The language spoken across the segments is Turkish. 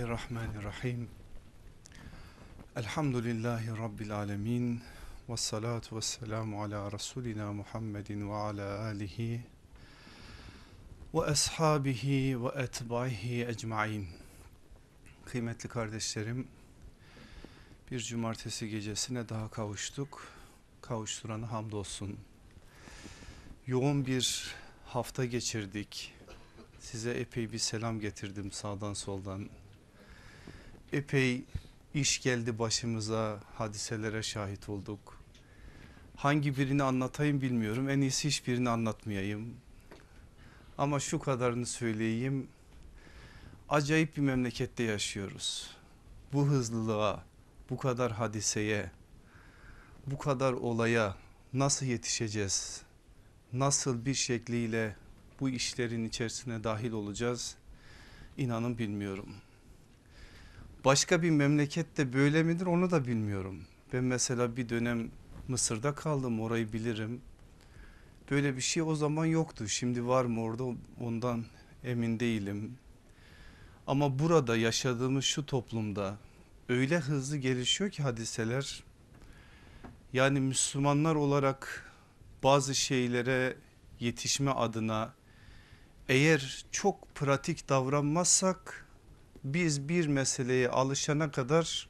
Bismillahirrahmanirrahim. Elhamdülillahi Rabbil alemin. Ve salatu ve selamu ala Resulina Muhammedin ve ala alihi ve ashabihi ve etbaihi ecmain. Kıymetli kardeşlerim, bir cumartesi gecesine daha kavuştuk. Kavuşturana hamdolsun. Yoğun bir hafta geçirdik. Size epey bir selam getirdim sağdan soldan. Epey iş geldi başımıza, hadiselere şahit olduk. Hangi birini anlatayım bilmiyorum. En iyisi hiçbirini anlatmayayım. Ama şu kadarını söyleyeyim. Acayip bir memlekette yaşıyoruz. Bu hızlılığa, bu kadar hadiseye, bu kadar olaya nasıl yetişeceğiz? Nasıl bir şekliyle bu işlerin içerisine dahil olacağız? İnanın bilmiyorum. Başka bir memlekette böyle midir onu da bilmiyorum. Ben mesela bir dönem Mısır'da kaldım orayı bilirim. Böyle bir şey o zaman yoktu. Şimdi var mı orada ondan emin değilim. Ama burada yaşadığımız şu toplumda öyle hızlı gelişiyor ki hadiseler. Yani Müslümanlar olarak bazı şeylere yetişme adına eğer çok pratik davranmazsak biz bir meseleye alışana kadar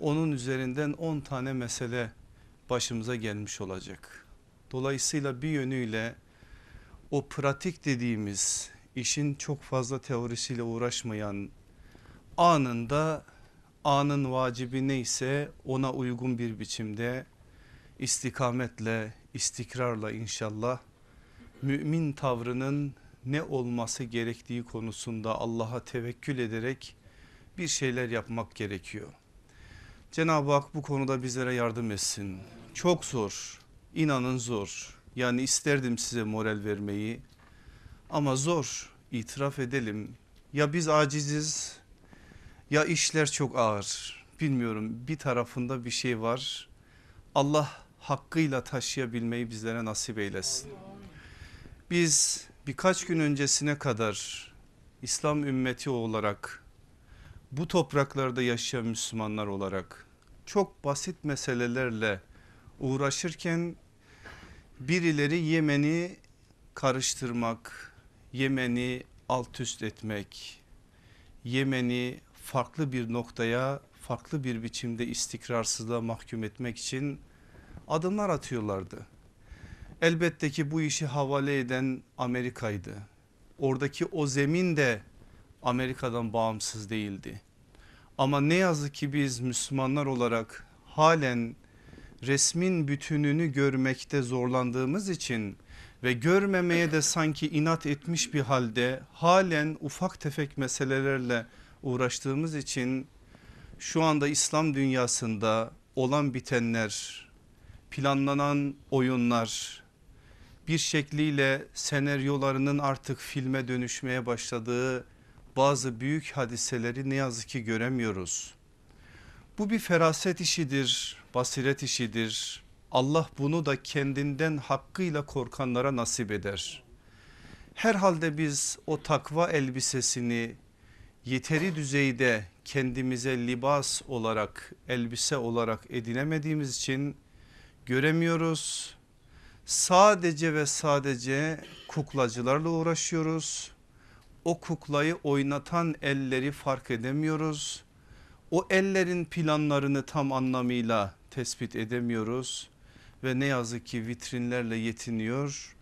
onun üzerinden 10 tane mesele başımıza gelmiş olacak. Dolayısıyla bir yönüyle o pratik dediğimiz işin çok fazla teorisiyle uğraşmayan anında anın vacibi neyse ona uygun bir biçimde istikametle istikrarla inşallah mümin tavrının ne olması gerektiği konusunda Allah'a tevekkül ederek bir şeyler yapmak gerekiyor. Cenab-ı Hak bu konuda bizlere yardım etsin. Çok zor, inanın zor. Yani isterdim size moral vermeyi ama zor itiraf edelim. Ya biz aciziz ya işler çok ağır. Bilmiyorum bir tarafında bir şey var. Allah hakkıyla taşıyabilmeyi bizlere nasip eylesin. Biz birkaç gün öncesine kadar İslam ümmeti olarak bu topraklarda yaşayan Müslümanlar olarak çok basit meselelerle uğraşırken birileri Yemen'i karıştırmak, Yemen'i alt üst etmek, Yemen'i farklı bir noktaya farklı bir biçimde istikrarsızlığa mahkum etmek için adımlar atıyorlardı. Elbette ki bu işi havale eden Amerika'ydı. Oradaki o zemin de Amerika'dan bağımsız değildi. Ama ne yazık ki biz Müslümanlar olarak halen resmin bütününü görmekte zorlandığımız için ve görmemeye de sanki inat etmiş bir halde halen ufak tefek meselelerle uğraştığımız için şu anda İslam dünyasında olan bitenler, planlanan oyunlar, bir şekliyle senaryolarının artık filme dönüşmeye başladığı bazı büyük hadiseleri ne yazık ki göremiyoruz. Bu bir feraset işidir, basiret işidir. Allah bunu da kendinden hakkıyla korkanlara nasip eder. Herhalde biz o takva elbisesini yeteri düzeyde kendimize libas olarak elbise olarak edinemediğimiz için göremiyoruz sadece ve sadece kuklacılarla uğraşıyoruz. O kuklayı oynatan elleri fark edemiyoruz. O ellerin planlarını tam anlamıyla tespit edemiyoruz ve ne yazık ki vitrinlerle yetiniyor.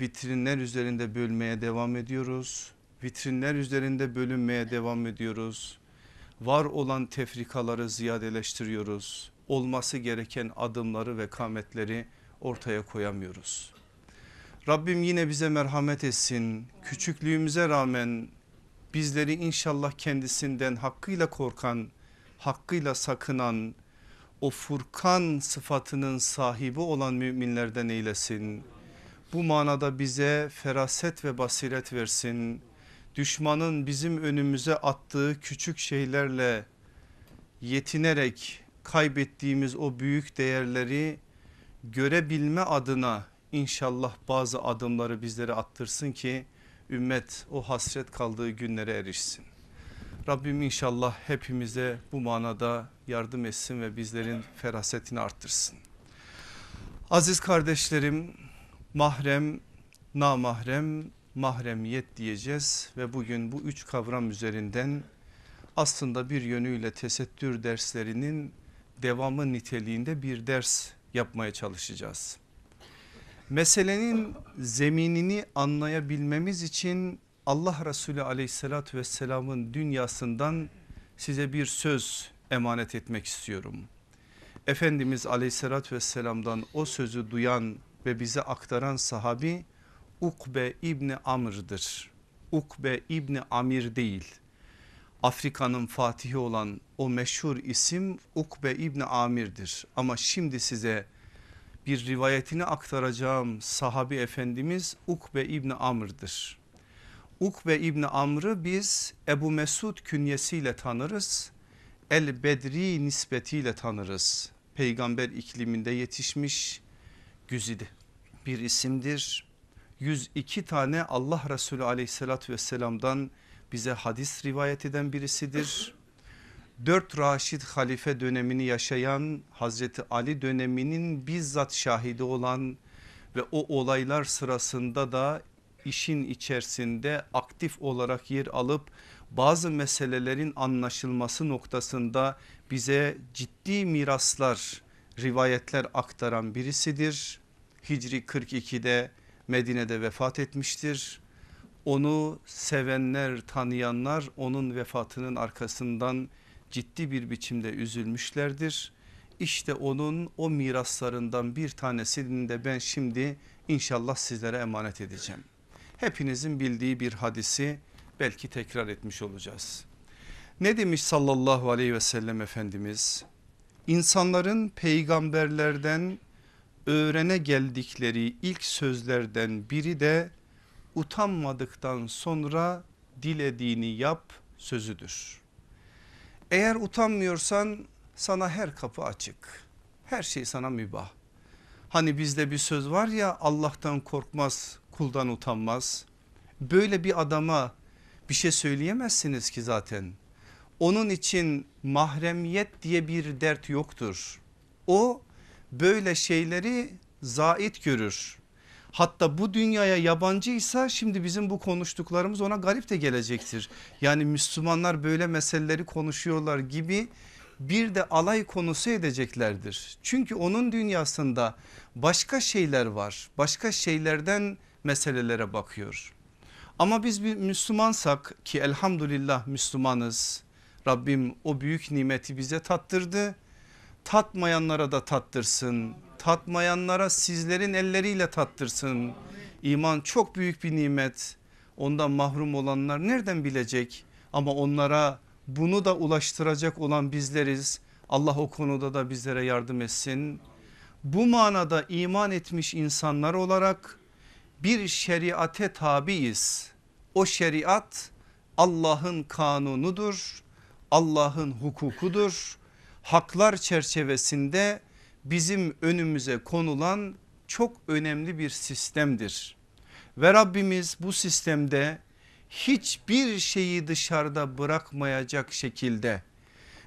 Vitrinler üzerinde bölmeye devam ediyoruz. Vitrinler üzerinde bölünmeye devam ediyoruz. Var olan tefrikaları ziyadeleştiriyoruz. Olması gereken adımları ve kametleri ortaya koyamıyoruz. Rabbim yine bize merhamet etsin. Küçüklüğümüze rağmen bizleri inşallah kendisinden hakkıyla korkan, hakkıyla sakınan, o Furkan sıfatının sahibi olan müminlerden eylesin. Bu manada bize feraset ve basiret versin. Düşmanın bizim önümüze attığı küçük şeylerle yetinerek kaybettiğimiz o büyük değerleri görebilme adına inşallah bazı adımları bizlere attırsın ki ümmet o hasret kaldığı günlere erişsin. Rabbim inşallah hepimize bu manada yardım etsin ve bizlerin ferasetini arttırsın. Aziz kardeşlerim mahrem, namahrem, mahremiyet diyeceğiz ve bugün bu üç kavram üzerinden aslında bir yönüyle tesettür derslerinin devamı niteliğinde bir ders yapmaya çalışacağız. Meselenin zeminini anlayabilmemiz için Allah Resulü aleyhissalatü vesselamın dünyasından size bir söz emanet etmek istiyorum. Efendimiz aleyhissalatü vesselamdan o sözü duyan ve bize aktaran sahabi Ukbe İbni Amr'dır. Ukbe İbni Amir değil. Afrika'nın fatihi olan o meşhur isim Ukbe İbni Amir'dir. Ama şimdi size bir rivayetini aktaracağım sahabi efendimiz Ukbe İbni Amr'dır. Ukbe İbni Amr'ı biz Ebu Mesud künyesiyle tanırız. El Bedri nispetiyle tanırız. Peygamber ikliminde yetişmiş güzide bir isimdir. 102 tane Allah Resulü aleyhissalatü vesselamdan bize hadis rivayet eden birisidir. Dört Raşid halife dönemini yaşayan Hazreti Ali döneminin bizzat şahidi olan ve o olaylar sırasında da işin içerisinde aktif olarak yer alıp bazı meselelerin anlaşılması noktasında bize ciddi miraslar rivayetler aktaran birisidir. Hicri 42'de Medine'de vefat etmiştir. Onu sevenler tanıyanlar onun vefatının arkasından ciddi bir biçimde üzülmüşlerdir. İşte onun o miraslarından bir tanesini de ben şimdi inşallah sizlere emanet edeceğim. Hepinizin bildiği bir hadisi belki tekrar etmiş olacağız. Ne demiş sallallahu aleyhi ve sellem Efendimiz? İnsanların peygamberlerden öğrene geldikleri ilk sözlerden biri de utanmadıktan sonra dilediğini yap sözüdür. Eğer utanmıyorsan sana her kapı açık. Her şey sana mübah. Hani bizde bir söz var ya Allah'tan korkmaz kuldan utanmaz. Böyle bir adama bir şey söyleyemezsiniz ki zaten. Onun için mahremiyet diye bir dert yoktur. O böyle şeyleri zait görür. Hatta bu dünyaya yabancıysa şimdi bizim bu konuştuklarımız ona garip de gelecektir. Yani Müslümanlar böyle meseleleri konuşuyorlar gibi bir de alay konusu edeceklerdir. Çünkü onun dünyasında başka şeyler var. Başka şeylerden meselelere bakıyor. Ama biz bir Müslümansak ki elhamdülillah Müslümanız. Rabbim o büyük nimeti bize tattırdı. Tatmayanlara da tattırsın. Tatmayanlara sizlerin elleriyle tattırsın. İman çok büyük bir nimet. Ondan mahrum olanlar nereden bilecek? Ama onlara bunu da ulaştıracak olan bizleriz. Allah o konuda da bizlere yardım etsin. Bu manada iman etmiş insanlar olarak bir şeriate tabiiz. O şeriat Allah'ın kanunudur. Allah'ın hukukudur. Haklar çerçevesinde bizim önümüze konulan çok önemli bir sistemdir. Ve Rabbimiz bu sistemde hiçbir şeyi dışarıda bırakmayacak şekilde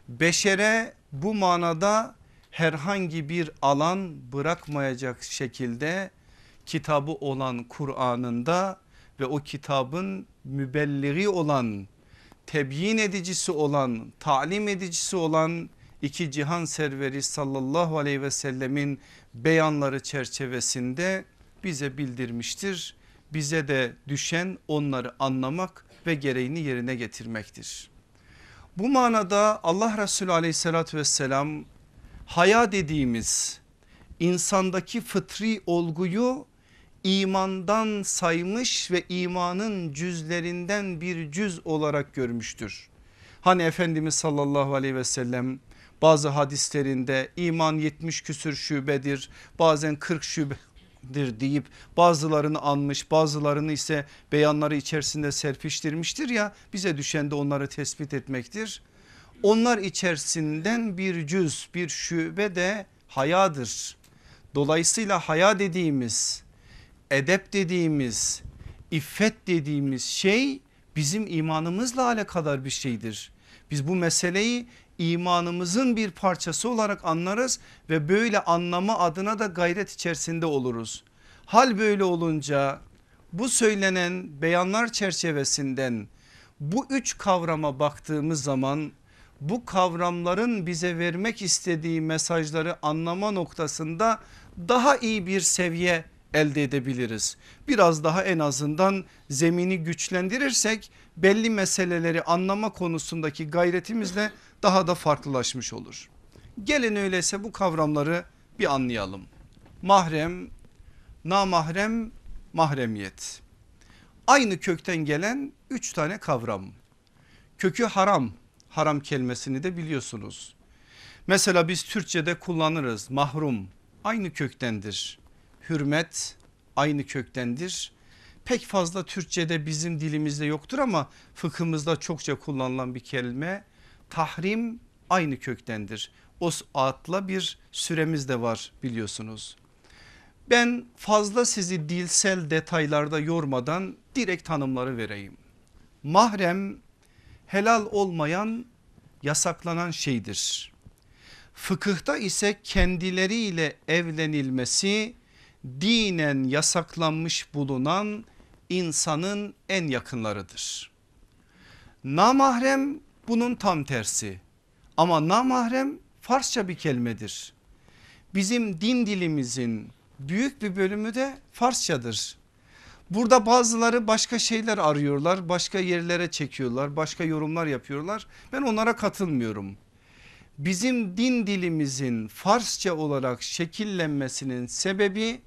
beşere bu manada herhangi bir alan bırakmayacak şekilde kitabı olan Kur'an'ında ve o kitabın mübelliği olan tebyin edicisi olan talim edicisi olan iki cihan serveri sallallahu aleyhi ve sellemin beyanları çerçevesinde bize bildirmiştir. Bize de düşen onları anlamak ve gereğini yerine getirmektir. Bu manada Allah Resulü aleyhissalatü vesselam haya dediğimiz insandaki fıtri olguyu imandan saymış ve imanın cüzlerinden bir cüz olarak görmüştür. Hani Efendimiz sallallahu aleyhi ve sellem bazı hadislerinde iman 70 küsür şubedir bazen 40 şubedir deyip bazılarını anmış bazılarını ise beyanları içerisinde serpiştirmiştir ya bize düşen de onları tespit etmektir. Onlar içerisinden bir cüz bir şube de hayadır. Dolayısıyla haya dediğimiz edep dediğimiz iffet dediğimiz şey bizim imanımızla alakadar bir şeydir. Biz bu meseleyi imanımızın bir parçası olarak anlarız ve böyle anlama adına da gayret içerisinde oluruz. Hal böyle olunca bu söylenen beyanlar çerçevesinden bu üç kavrama baktığımız zaman bu kavramların bize vermek istediği mesajları anlama noktasında daha iyi bir seviye elde edebiliriz. Biraz daha en azından zemini güçlendirirsek belli meseleleri anlama konusundaki gayretimizle daha da farklılaşmış olur. Gelin öyleyse bu kavramları bir anlayalım. Mahrem, namahrem, mahremiyet. Aynı kökten gelen üç tane kavram. Kökü haram, haram kelimesini de biliyorsunuz. Mesela biz Türkçe'de kullanırız mahrum aynı köktendir. Hürmet aynı köktendir. Pek fazla Türkçe'de bizim dilimizde yoktur ama fıkhımızda çokça kullanılan bir kelime. Tahrim aynı köktendir. O adla bir süremiz de var biliyorsunuz. Ben fazla sizi dilsel detaylarda yormadan direkt tanımları vereyim. Mahrem helal olmayan yasaklanan şeydir. Fıkıhta ise kendileriyle evlenilmesi dinen yasaklanmış bulunan insanın en yakınlarıdır. Namahrem bunun tam tersi ama namahrem Farsça bir kelimedir. Bizim din dilimizin büyük bir bölümü de Farsçadır. Burada bazıları başka şeyler arıyorlar başka yerlere çekiyorlar başka yorumlar yapıyorlar ben onlara katılmıyorum. Bizim din dilimizin Farsça olarak şekillenmesinin sebebi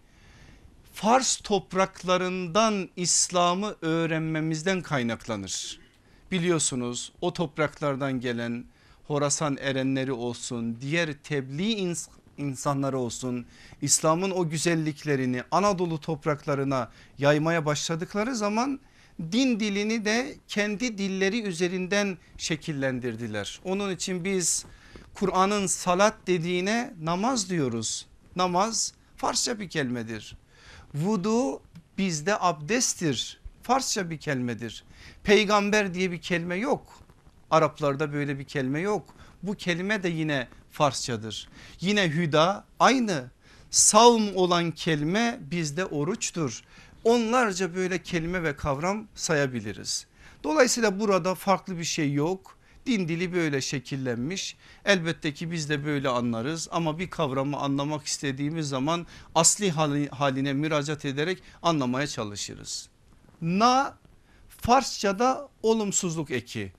Fars topraklarından İslam'ı öğrenmemizden kaynaklanır. Biliyorsunuz o topraklardan gelen Horasan erenleri olsun diğer tebliğ ins insanları olsun İslam'ın o güzelliklerini Anadolu topraklarına yaymaya başladıkları zaman din dilini de kendi dilleri üzerinden şekillendirdiler. Onun için biz Kur'an'ın salat dediğine namaz diyoruz. Namaz Farsça bir kelimedir. Vudu bizde abdesttir. Farsça bir kelimedir. Peygamber diye bir kelime yok. Araplarda böyle bir kelime yok. Bu kelime de yine Farsçadır. Yine hüda aynı. Savm olan kelime bizde oruçtur. Onlarca böyle kelime ve kavram sayabiliriz. Dolayısıyla burada farklı bir şey yok. Din dili böyle şekillenmiş. Elbette ki biz de böyle anlarız ama bir kavramı anlamak istediğimiz zaman asli haline müracaat ederek anlamaya çalışırız. Na Farsçada olumsuzluk eki.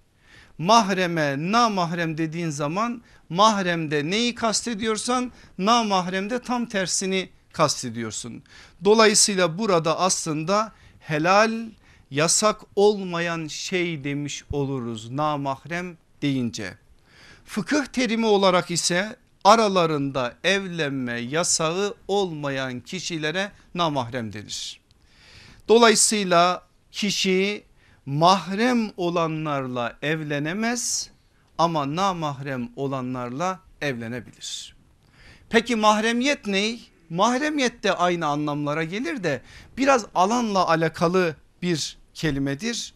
Mahreme na mahrem dediğin zaman mahremde neyi kastediyorsan na mahremde tam tersini kastediyorsun. Dolayısıyla burada aslında helal yasak olmayan şey demiş oluruz namahrem deyince. Fıkıh terimi olarak ise aralarında evlenme yasağı olmayan kişilere namahrem denir. Dolayısıyla kişi mahrem olanlarla evlenemez ama namahrem olanlarla evlenebilir. Peki mahremiyet ne? Mahremiyet de aynı anlamlara gelir de biraz alanla alakalı bir kelimedir.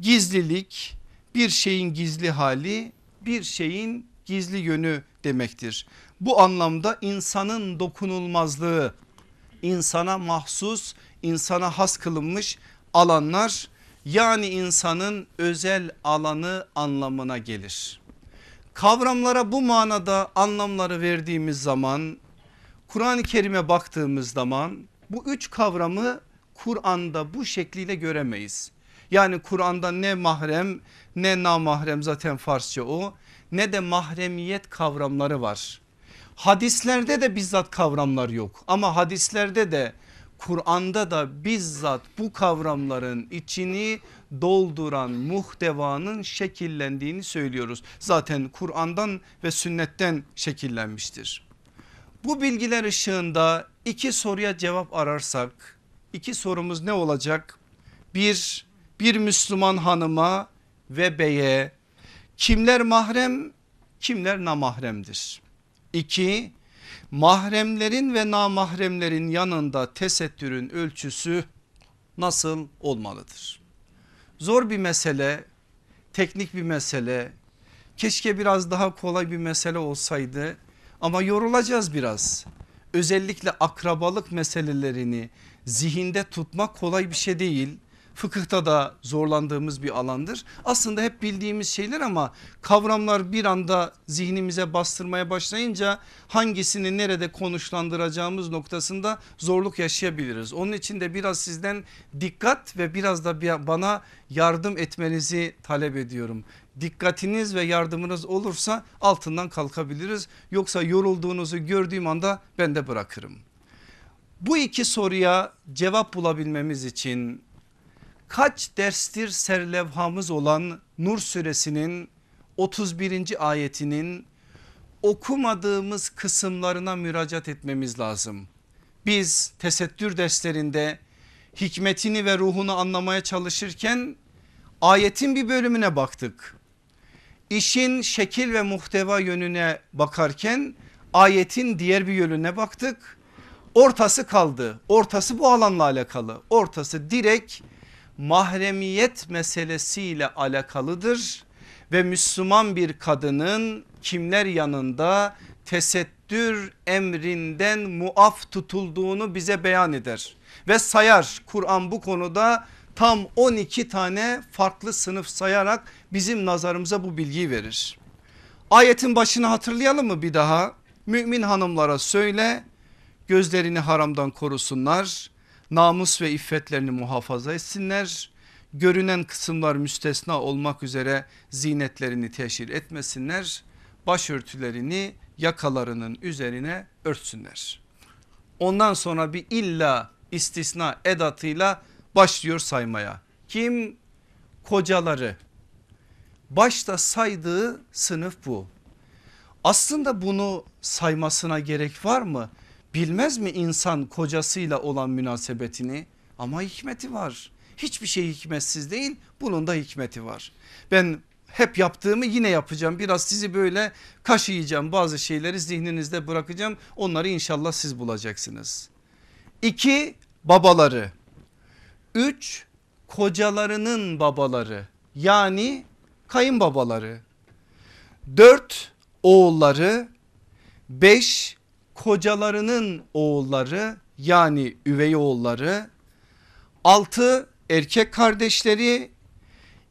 Gizlilik bir şeyin gizli hali bir şeyin gizli yönü demektir. Bu anlamda insanın dokunulmazlığı insana mahsus insana has kılınmış alanlar yani insanın özel alanı anlamına gelir. Kavramlara bu manada anlamları verdiğimiz zaman Kur'an-ı Kerim'e baktığımız zaman bu üç kavramı Kur'an'da bu şekliyle göremeyiz. Yani Kur'an'da ne mahrem ne namahrem zaten Farsça o ne de mahremiyet kavramları var. Hadislerde de bizzat kavramlar yok ama hadislerde de Kur'an'da da bizzat bu kavramların içini dolduran muhtevanın şekillendiğini söylüyoruz. Zaten Kur'an'dan ve sünnetten şekillenmiştir. Bu bilgiler ışığında iki soruya cevap ararsak iki sorumuz ne olacak? Bir, bir Müslüman hanıma ve beye kimler mahrem kimler namahremdir? İki, mahremlerin ve namahremlerin yanında tesettürün ölçüsü nasıl olmalıdır? Zor bir mesele, teknik bir mesele. Keşke biraz daha kolay bir mesele olsaydı ama yorulacağız biraz. Özellikle akrabalık meselelerini zihinde tutmak kolay bir şey değil. Fıkıhta da zorlandığımız bir alandır. Aslında hep bildiğimiz şeyler ama kavramlar bir anda zihnimize bastırmaya başlayınca hangisini nerede konuşlandıracağımız noktasında zorluk yaşayabiliriz. Onun için de biraz sizden dikkat ve biraz da bana yardım etmenizi talep ediyorum. Dikkatiniz ve yardımınız olursa altından kalkabiliriz. Yoksa yorulduğunuzu gördüğüm anda ben de bırakırım. Bu iki soruya cevap bulabilmemiz için kaç derstir serlevhamız olan Nur suresinin 31. ayetinin okumadığımız kısımlarına müracaat etmemiz lazım. Biz tesettür derslerinde hikmetini ve ruhunu anlamaya çalışırken ayetin bir bölümüne baktık. İşin şekil ve muhteva yönüne bakarken ayetin diğer bir yönüne baktık. Ortası kaldı. Ortası bu alanla alakalı. Ortası direkt mahremiyet meselesiyle alakalıdır ve Müslüman bir kadının kimler yanında tesettür emrinden muaf tutulduğunu bize beyan eder ve sayar. Kur'an bu konuda tam 12 tane farklı sınıf sayarak bizim nazarımıza bu bilgiyi verir. Ayetin başını hatırlayalım mı bir daha? Mümin hanımlara söyle gözlerini haramdan korusunlar namus ve iffetlerini muhafaza etsinler. Görünen kısımlar müstesna olmak üzere zinetlerini teşhir etmesinler. Başörtülerini yakalarının üzerine örtsünler. Ondan sonra bir illa istisna edatıyla başlıyor saymaya. Kim? Kocaları. Başta saydığı sınıf bu. Aslında bunu saymasına gerek var mı? Bilmez mi insan kocasıyla olan münasebetini? Ama hikmeti var. Hiçbir şey hikmetsiz değil bunun da hikmeti var. Ben hep yaptığımı yine yapacağım. Biraz sizi böyle kaşıyacağım bazı şeyleri zihninizde bırakacağım. Onları inşallah siz bulacaksınız. İki babaları. Üç kocalarının babaları yani kayınbabaları. Dört oğulları. Beş kocalarının oğulları yani üvey oğulları, altı erkek kardeşleri,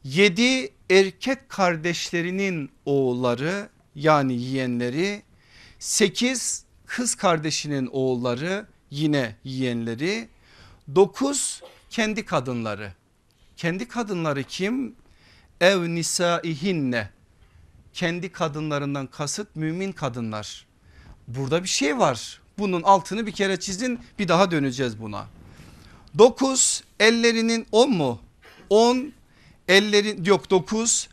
yedi erkek kardeşlerinin oğulları yani yeğenleri, sekiz kız kardeşinin oğulları yine yeğenleri, dokuz kendi kadınları. Kendi kadınları kim? Ev nisaihinne. Kendi kadınlarından kasıt mümin kadınlar. Burada bir şey var. Bunun altını bir kere çizin bir daha döneceğiz buna. 9 ellerinin 10 mu? 10 ellerin yok 9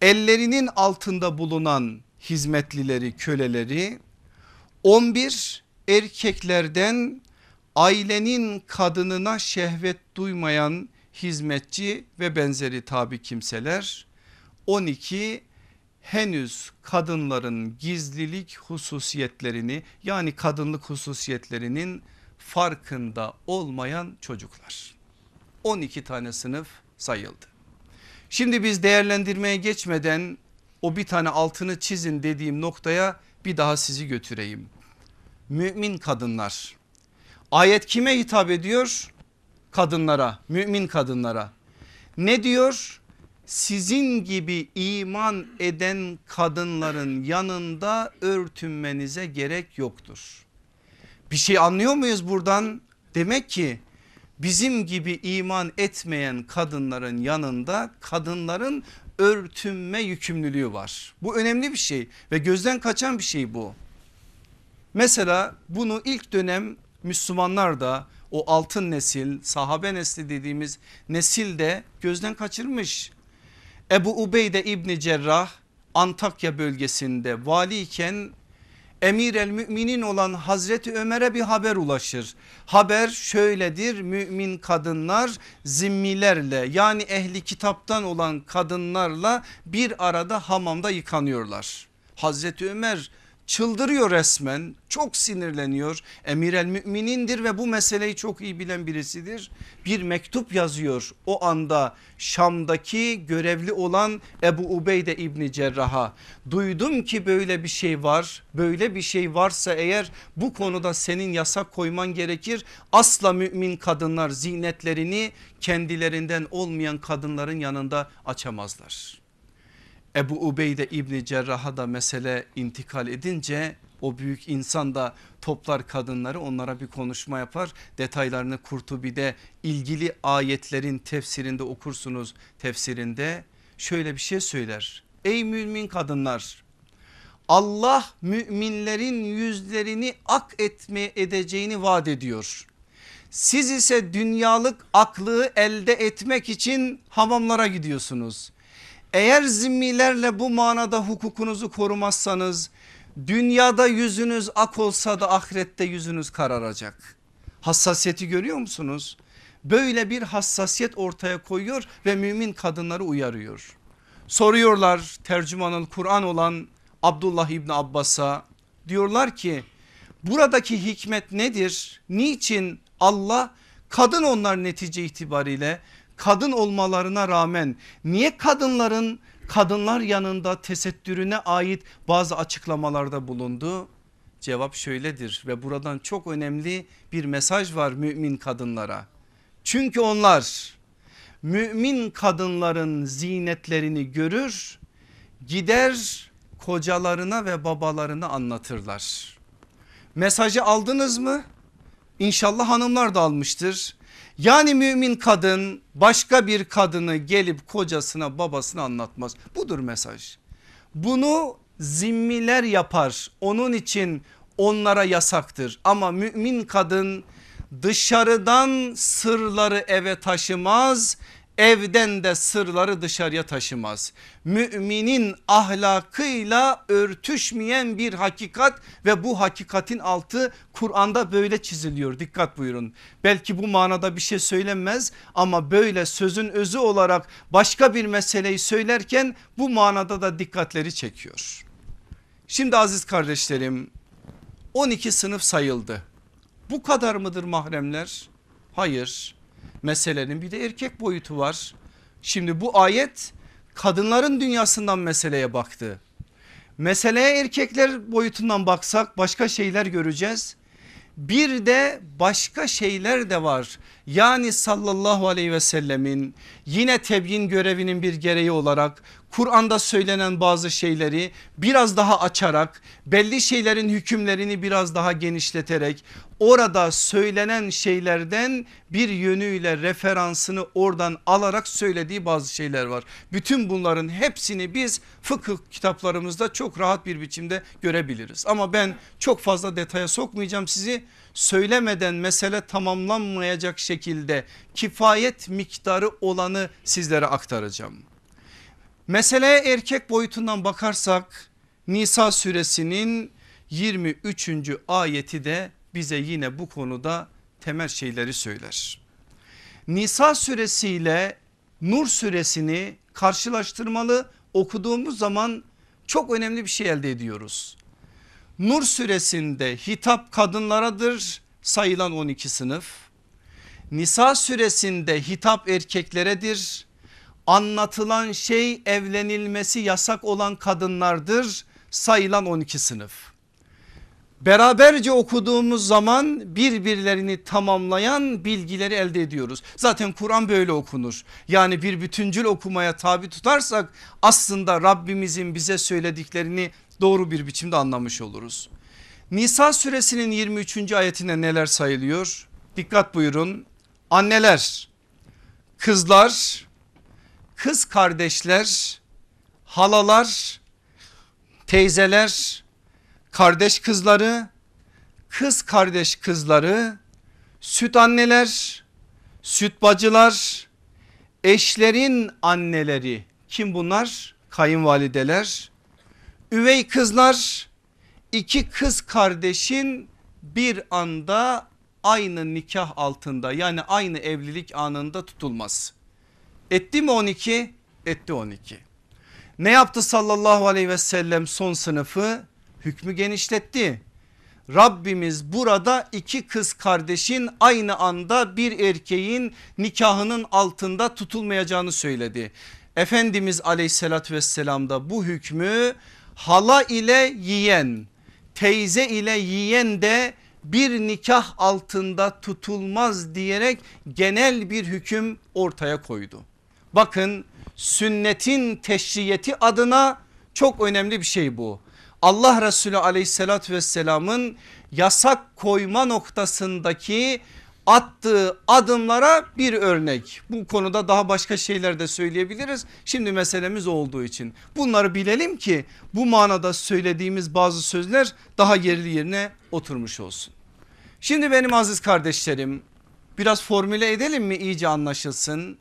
ellerinin altında bulunan hizmetlileri köleleri 11 erkeklerden ailenin kadınına şehvet duymayan hizmetçi ve benzeri tabi kimseler 12 henüz kadınların gizlilik hususiyetlerini yani kadınlık hususiyetlerinin farkında olmayan çocuklar. 12 tane sınıf sayıldı. Şimdi biz değerlendirmeye geçmeden o bir tane altını çizin dediğim noktaya bir daha sizi götüreyim. Mümin kadınlar. Ayet kime hitap ediyor? Kadınlara, mümin kadınlara. Ne diyor? Sizin gibi iman eden kadınların yanında örtünmenize gerek yoktur. Bir şey anlıyor muyuz buradan? Demek ki bizim gibi iman etmeyen kadınların yanında kadınların örtünme yükümlülüğü var. Bu önemli bir şey ve gözden kaçan bir şey bu. Mesela bunu ilk dönem Müslümanlar da o altın nesil sahabe nesli dediğimiz nesil de gözden kaçırmış. Ebu Ubeyde İbni Cerrah Antakya bölgesinde valiyken emir el müminin olan Hazreti Ömer'e bir haber ulaşır. Haber şöyledir mümin kadınlar zimmilerle yani ehli kitaptan olan kadınlarla bir arada hamamda yıkanıyorlar. Hazreti Ömer çıldırıyor resmen çok sinirleniyor. Emir el müminindir ve bu meseleyi çok iyi bilen birisidir. Bir mektup yazıyor o anda Şam'daki görevli olan Ebu Ubeyde İbni Cerrah'a. Duydum ki böyle bir şey var böyle bir şey varsa eğer bu konuda senin yasak koyman gerekir. Asla mümin kadınlar zinetlerini kendilerinden olmayan kadınların yanında açamazlar. Ebu Ubeyde İbni Cerrah'a da mesele intikal edince o büyük insan da toplar kadınları onlara bir konuşma yapar. Detaylarını Kurtubi'de ilgili ayetlerin tefsirinde okursunuz tefsirinde şöyle bir şey söyler. Ey mümin kadınlar Allah müminlerin yüzlerini ak etmeye edeceğini vaat ediyor. Siz ise dünyalık aklığı elde etmek için hamamlara gidiyorsunuz. Eğer zimmilerle bu manada hukukunuzu korumazsanız dünyada yüzünüz ak olsa da ahirette yüzünüz kararacak. Hassasiyeti görüyor musunuz? Böyle bir hassasiyet ortaya koyuyor ve mümin kadınları uyarıyor. Soruyorlar tercümanın Kur'an olan Abdullah İbni Abbas'a diyorlar ki buradaki hikmet nedir? Niçin Allah kadın onlar netice itibariyle kadın olmalarına rağmen niye kadınların kadınlar yanında tesettürüne ait bazı açıklamalarda bulundu? Cevap şöyledir ve buradan çok önemli bir mesaj var mümin kadınlara. Çünkü onlar mümin kadınların zinetlerini görür gider kocalarına ve babalarına anlatırlar. Mesajı aldınız mı? İnşallah hanımlar da almıştır. Yani mümin kadın başka bir kadını gelip kocasına babasına anlatmaz. Budur mesaj. Bunu zimmiler yapar. Onun için onlara yasaktır. Ama mümin kadın dışarıdan sırları eve taşımaz evden de sırları dışarıya taşımaz. Müminin ahlakıyla örtüşmeyen bir hakikat ve bu hakikatin altı Kur'an'da böyle çiziliyor dikkat buyurun. Belki bu manada bir şey söylenmez ama böyle sözün özü olarak başka bir meseleyi söylerken bu manada da dikkatleri çekiyor. Şimdi aziz kardeşlerim 12 sınıf sayıldı. Bu kadar mıdır mahremler? Hayır meselenin bir de erkek boyutu var. Şimdi bu ayet kadınların dünyasından meseleye baktı. Meseleye erkekler boyutundan baksak başka şeyler göreceğiz. Bir de başka şeyler de var. Yani sallallahu aleyhi ve sellemin yine tebyin görevinin bir gereği olarak Kur'an'da söylenen bazı şeyleri biraz daha açarak belli şeylerin hükümlerini biraz daha genişleterek orada söylenen şeylerden bir yönüyle referansını oradan alarak söylediği bazı şeyler var. Bütün bunların hepsini biz fıkıh kitaplarımızda çok rahat bir biçimde görebiliriz. Ama ben çok fazla detaya sokmayacağım sizi söylemeden mesele tamamlanmayacak şekilde kifayet miktarı olanı sizlere aktaracağım. Meseleye erkek boyutundan bakarsak Nisa suresinin 23. ayeti de bize yine bu konuda temel şeyleri söyler. Nisa suresiyle Nur suresini karşılaştırmalı okuduğumuz zaman çok önemli bir şey elde ediyoruz. Nur suresinde hitap kadınlaradır sayılan 12 sınıf. Nisa suresinde hitap erkekleredir. Anlatılan şey evlenilmesi yasak olan kadınlardır sayılan 12 sınıf beraberce okuduğumuz zaman birbirlerini tamamlayan bilgileri elde ediyoruz. Zaten Kur'an böyle okunur. Yani bir bütüncül okumaya tabi tutarsak aslında Rabbimizin bize söylediklerini doğru bir biçimde anlamış oluruz. Nisa suresinin 23. ayetinde neler sayılıyor? Dikkat buyurun. Anneler, kızlar, kız kardeşler, halalar, teyzeler, kardeş kızları, kız kardeş kızları, süt anneler, süt bacılar, eşlerin anneleri kim bunlar? Kayınvalideler, üvey kızlar, iki kız kardeşin bir anda aynı nikah altında yani aynı evlilik anında tutulmaz. Etti mi 12? Etti 12. Ne yaptı sallallahu aleyhi ve sellem son sınıfı? Hükmü genişletti. Rabbimiz burada iki kız kardeşin aynı anda bir erkeğin nikahının altında tutulmayacağını söyledi. Efendimiz aleyhissalatü vesselam da bu hükmü hala ile yiyen teyze ile yiyen de bir nikah altında tutulmaz diyerek genel bir hüküm ortaya koydu. Bakın sünnetin teşriyeti adına çok önemli bir şey bu. Allah Resulü aleyhissalatü vesselamın yasak koyma noktasındaki attığı adımlara bir örnek. Bu konuda daha başka şeyler de söyleyebiliriz. Şimdi meselemiz olduğu için bunları bilelim ki bu manada söylediğimiz bazı sözler daha yerli yerine oturmuş olsun. Şimdi benim aziz kardeşlerim biraz formüle edelim mi iyice anlaşılsın.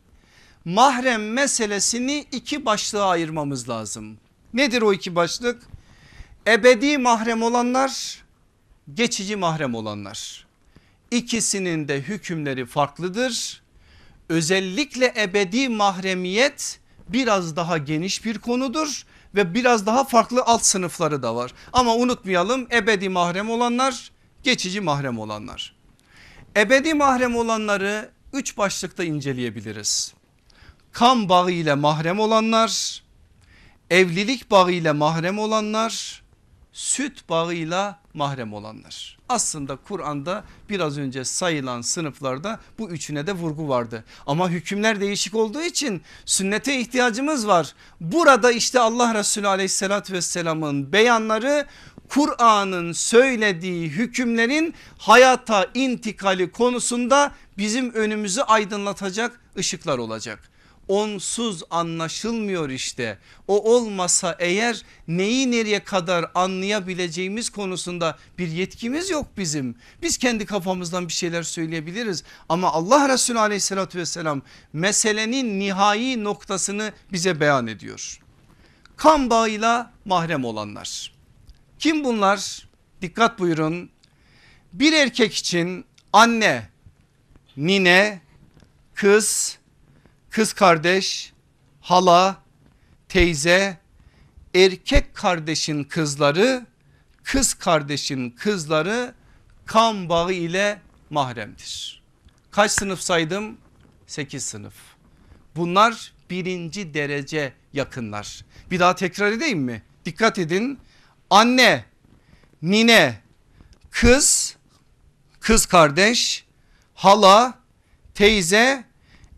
Mahrem meselesini iki başlığa ayırmamız lazım. Nedir o iki başlık? Ebedi mahrem olanlar, geçici mahrem olanlar. İkisinin de hükümleri farklıdır. Özellikle ebedi mahremiyet biraz daha geniş bir konudur ve biraz daha farklı alt sınıfları da var. Ama unutmayalım ebedi mahrem olanlar, geçici mahrem olanlar. Ebedi mahrem olanları üç başlıkta inceleyebiliriz. Kan bağı ile mahrem olanlar, evlilik bağı ile mahrem olanlar, süt bağıyla mahrem olanlar. Aslında Kur'an'da biraz önce sayılan sınıflarda bu üçüne de vurgu vardı. Ama hükümler değişik olduğu için sünnete ihtiyacımız var. Burada işte Allah Resulü aleyhissalatü vesselamın beyanları Kur'an'ın söylediği hükümlerin hayata intikali konusunda bizim önümüzü aydınlatacak ışıklar olacak onsuz anlaşılmıyor işte. O olmasa eğer neyi nereye kadar anlayabileceğimiz konusunda bir yetkimiz yok bizim. Biz kendi kafamızdan bir şeyler söyleyebiliriz ama Allah Resulü aleyhissalatü vesselam meselenin nihai noktasını bize beyan ediyor. Kan bağıyla mahrem olanlar. Kim bunlar? Dikkat buyurun. Bir erkek için anne, nine, kız, kız kardeş, hala, teyze, erkek kardeşin kızları, kız kardeşin kızları kan bağı ile mahremdir. Kaç sınıf saydım? 8 sınıf. Bunlar birinci derece yakınlar. Bir daha tekrar edeyim mi? Dikkat edin. Anne, nine, kız, kız kardeş, hala, teyze,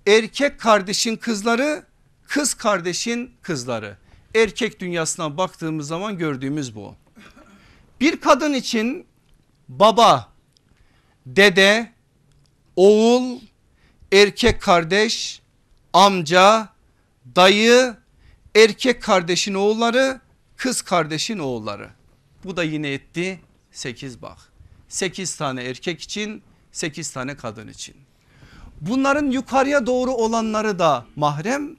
erkek kardeşin kızları kız kardeşin kızları. Erkek dünyasına baktığımız zaman gördüğümüz bu. Bir kadın için baba, dede, oğul, erkek kardeş, amca, dayı, erkek kardeşin oğulları, kız kardeşin oğulları. Bu da yine etti 8 bak. 8 tane erkek için 8 tane kadın için. Bunların yukarıya doğru olanları da mahrem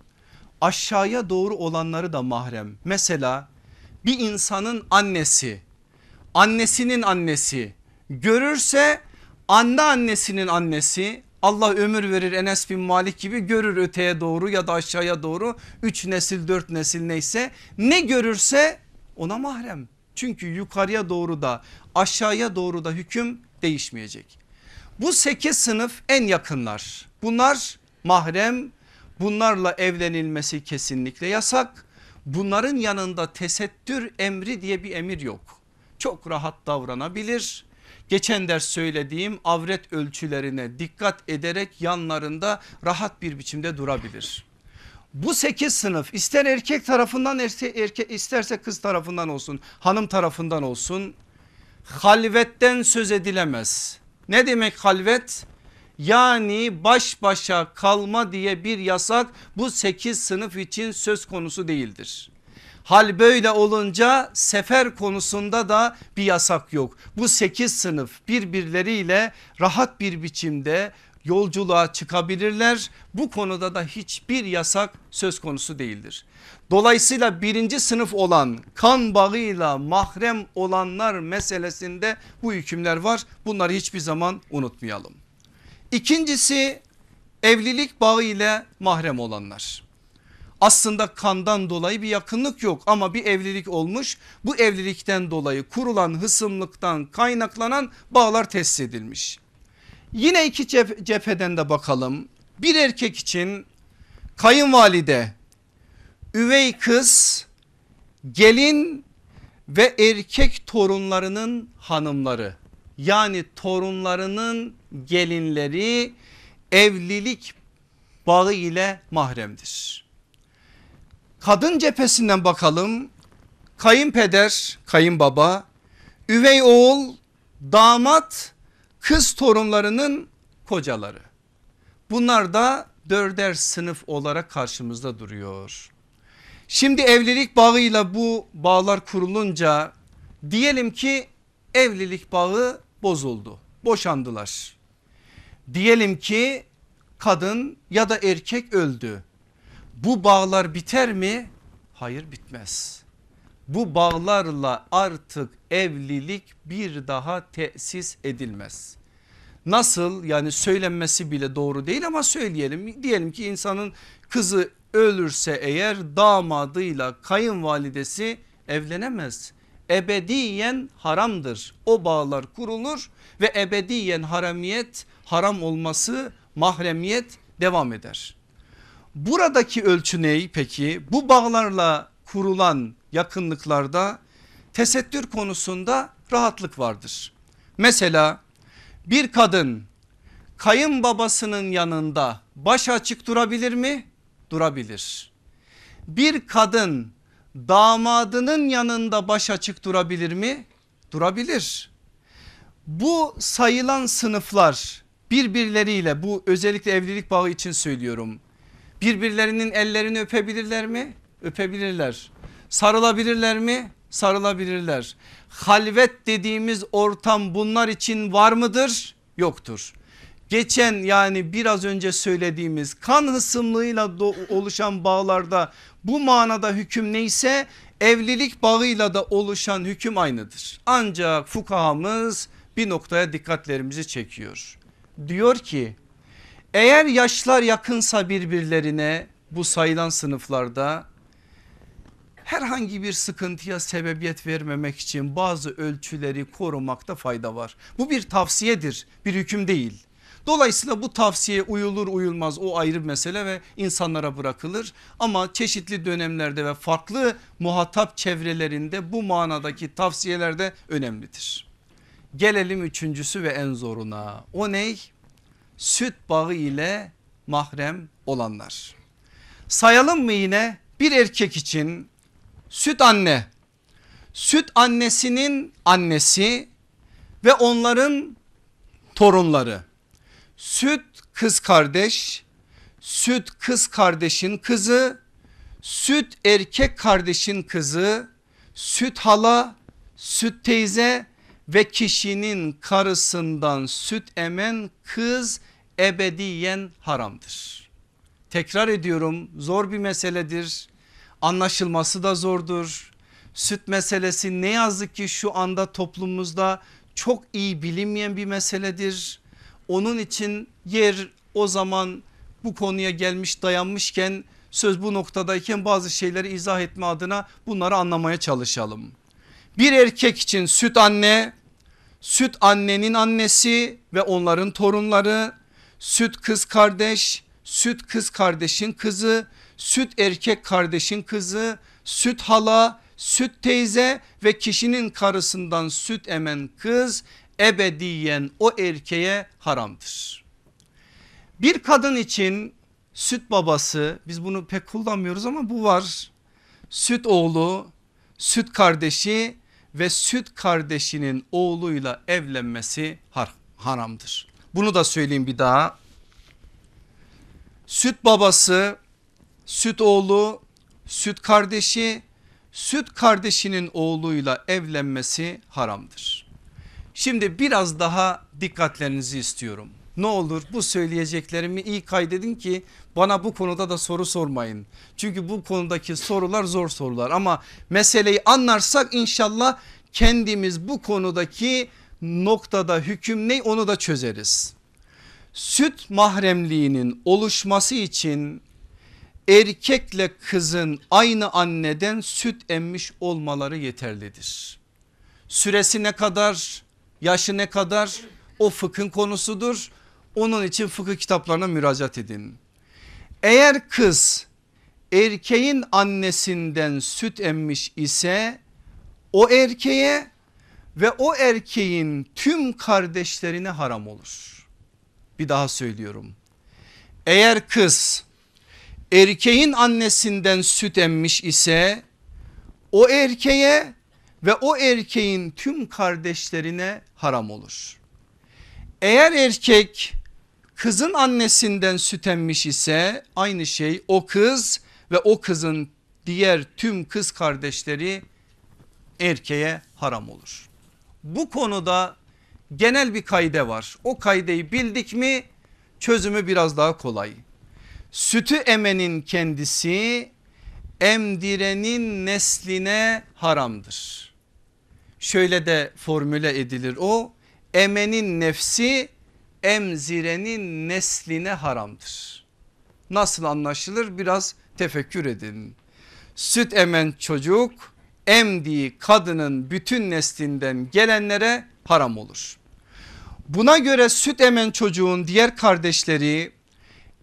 aşağıya doğru olanları da mahrem. Mesela bir insanın annesi annesinin annesi görürse anne annesinin annesi Allah ömür verir Enes bin Malik gibi görür öteye doğru ya da aşağıya doğru 3 nesil 4 nesil neyse ne görürse ona mahrem. Çünkü yukarıya doğru da aşağıya doğru da hüküm değişmeyecek. Bu sekiz sınıf en yakınlar. Bunlar mahrem bunlarla evlenilmesi kesinlikle yasak. Bunların yanında tesettür emri diye bir emir yok. Çok rahat davranabilir. Geçen ders söylediğim avret ölçülerine dikkat ederek yanlarında rahat bir biçimde durabilir. Bu sekiz sınıf ister erkek tarafından erke, isterse kız tarafından olsun hanım tarafından olsun halvetten söz edilemez ne demek halvet? Yani baş başa kalma diye bir yasak bu 8 sınıf için söz konusu değildir. Hal böyle olunca sefer konusunda da bir yasak yok. Bu 8 sınıf birbirleriyle rahat bir biçimde yolculuğa çıkabilirler. Bu konuda da hiçbir yasak söz konusu değildir. Dolayısıyla birinci sınıf olan kan bağıyla mahrem olanlar meselesinde bu hükümler var. Bunları hiçbir zaman unutmayalım. İkincisi evlilik bağı ile mahrem olanlar. Aslında kandan dolayı bir yakınlık yok ama bir evlilik olmuş. Bu evlilikten dolayı kurulan hısımlıktan kaynaklanan bağlar tesis edilmiş. Yine iki cepheden de bakalım. Bir erkek için kayınvalide, üvey kız, gelin ve erkek torunlarının hanımları yani torunlarının gelinleri evlilik bağı ile mahremdir. Kadın cephesinden bakalım. Kayınpeder, kayınbaba, üvey oğul, damat, kız torunlarının kocaları. Bunlar da dörder sınıf olarak karşımızda duruyor. Şimdi evlilik bağıyla bu bağlar kurulunca diyelim ki evlilik bağı bozuldu. Boşandılar. Diyelim ki kadın ya da erkek öldü. Bu bağlar biter mi? Hayır bitmez. Bu bağlarla artık evlilik bir daha tesis edilmez. Nasıl yani söylenmesi bile doğru değil ama söyleyelim. Diyelim ki insanın kızı ölürse eğer damadıyla kayınvalidesi evlenemez. Ebediyen haramdır. O bağlar kurulur ve ebediyen haramiyet haram olması mahremiyet devam eder. Buradaki ölçü ne peki? Bu bağlarla kurulan yakınlıklarda tesettür konusunda rahatlık vardır. Mesela bir kadın kayınbabasının yanında baş açık durabilir mi? Durabilir. Bir kadın damadının yanında baş açık durabilir mi? Durabilir. Bu sayılan sınıflar birbirleriyle bu özellikle evlilik bağı için söylüyorum. Birbirlerinin ellerini öpebilirler mi? Öpebilirler. Sarılabilirler mi? Sarılabilirler. Halvet dediğimiz ortam bunlar için var mıdır? Yoktur. Geçen yani biraz önce söylediğimiz kan hısımlığıyla oluşan bağlarda bu manada hüküm neyse evlilik bağıyla da oluşan hüküm aynıdır. Ancak fukahamız bir noktaya dikkatlerimizi çekiyor. Diyor ki eğer yaşlar yakınsa birbirlerine bu sayılan sınıflarda herhangi bir sıkıntıya sebebiyet vermemek için bazı ölçüleri korumakta fayda var. Bu bir tavsiyedir bir hüküm değil. Dolayısıyla bu tavsiye uyulur uyulmaz o ayrı mesele ve insanlara bırakılır. Ama çeşitli dönemlerde ve farklı muhatap çevrelerinde bu manadaki tavsiyeler de önemlidir. Gelelim üçüncüsü ve en zoruna o ney? Süt bağı ile mahrem olanlar. Sayalım mı yine bir erkek için süt anne, süt annesinin annesi ve onların torunları süt kız kardeş, süt kız kardeşin kızı, süt erkek kardeşin kızı, süt hala, süt teyze ve kişinin karısından süt emen kız ebediyen haramdır. Tekrar ediyorum zor bir meseledir. Anlaşılması da zordur. Süt meselesi ne yazık ki şu anda toplumumuzda çok iyi bilinmeyen bir meseledir. Onun için yer o zaman bu konuya gelmiş dayanmışken söz bu noktadayken bazı şeyleri izah etme adına bunları anlamaya çalışalım. Bir erkek için süt anne, süt annenin annesi ve onların torunları, süt kız kardeş, süt kız kardeşin kızı, süt erkek kardeşin kızı, süt hala, süt teyze ve kişinin karısından süt emen kız ebediyen o erkeğe haramdır. Bir kadın için süt babası biz bunu pek kullanmıyoruz ama bu var. Süt oğlu, süt kardeşi ve süt kardeşinin oğluyla evlenmesi har haramdır. Bunu da söyleyeyim bir daha. Süt babası, süt oğlu, süt kardeşi, süt kardeşinin oğluyla evlenmesi haramdır. Şimdi biraz daha dikkatlerinizi istiyorum. Ne olur bu söyleyeceklerimi iyi kaydedin ki bana bu konuda da soru sormayın. Çünkü bu konudaki sorular zor sorular ama meseleyi anlarsak inşallah kendimiz bu konudaki noktada hüküm ne onu da çözeriz. Süt mahremliğinin oluşması için erkekle kızın aynı anneden süt emmiş olmaları yeterlidir. Süresi ne kadar yaşı ne kadar o fıkhın konusudur. Onun için fıkıh kitaplarına müracaat edin. Eğer kız erkeğin annesinden süt emmiş ise o erkeğe ve o erkeğin tüm kardeşlerine haram olur. Bir daha söylüyorum. Eğer kız erkeğin annesinden süt emmiş ise o erkeğe ve o erkeğin tüm kardeşlerine haram olur. Eğer erkek kızın annesinden süt emmiş ise aynı şey o kız ve o kızın diğer tüm kız kardeşleri erkeğe haram olur. Bu konuda genel bir kaide var. O kaideyi bildik mi çözümü biraz daha kolay. Sütü emenin kendisi emdirenin nesline haramdır. Şöyle de formüle edilir o emenin nefsi emzirenin nesline haramdır. Nasıl anlaşılır biraz tefekkür edin. Süt emen çocuk emdiği kadının bütün neslinden gelenlere haram olur. Buna göre süt emen çocuğun diğer kardeşleri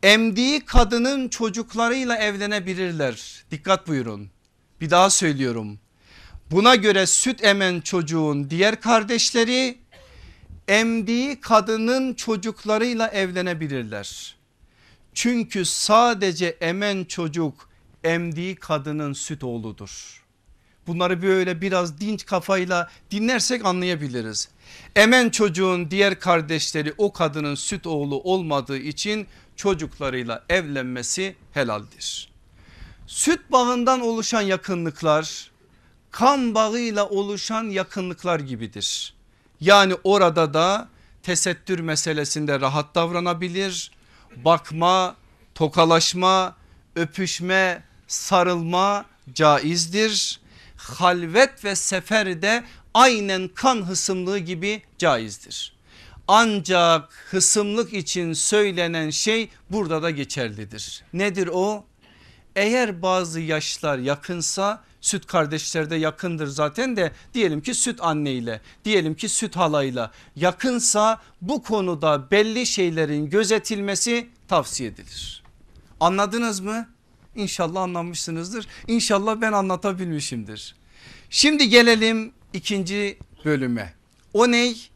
emdiği kadının çocuklarıyla evlenebilirler. Dikkat buyurun. Bir daha söylüyorum. Buna göre süt emen çocuğun diğer kardeşleri emdiği kadının çocuklarıyla evlenebilirler. Çünkü sadece emen çocuk emdiği kadının süt oğludur. Bunları böyle biraz dinç kafayla dinlersek anlayabiliriz. Emen çocuğun diğer kardeşleri o kadının süt oğlu olmadığı için çocuklarıyla evlenmesi helaldir. Süt bağından oluşan yakınlıklar kan bağıyla oluşan yakınlıklar gibidir. Yani orada da tesettür meselesinde rahat davranabilir. Bakma, tokalaşma, öpüşme, sarılma caizdir. Halvet ve seferde aynen kan hısımlığı gibi caizdir. Ancak hısımlık için söylenen şey burada da geçerlidir. Nedir o? Eğer bazı yaşlar yakınsa süt kardeşler de yakındır zaten de diyelim ki süt anneyle diyelim ki süt halayla yakınsa bu konuda belli şeylerin gözetilmesi tavsiye edilir. Anladınız mı? İnşallah anlamışsınızdır. İnşallah ben anlatabilmişimdir. Şimdi gelelim ikinci bölüme. O ney?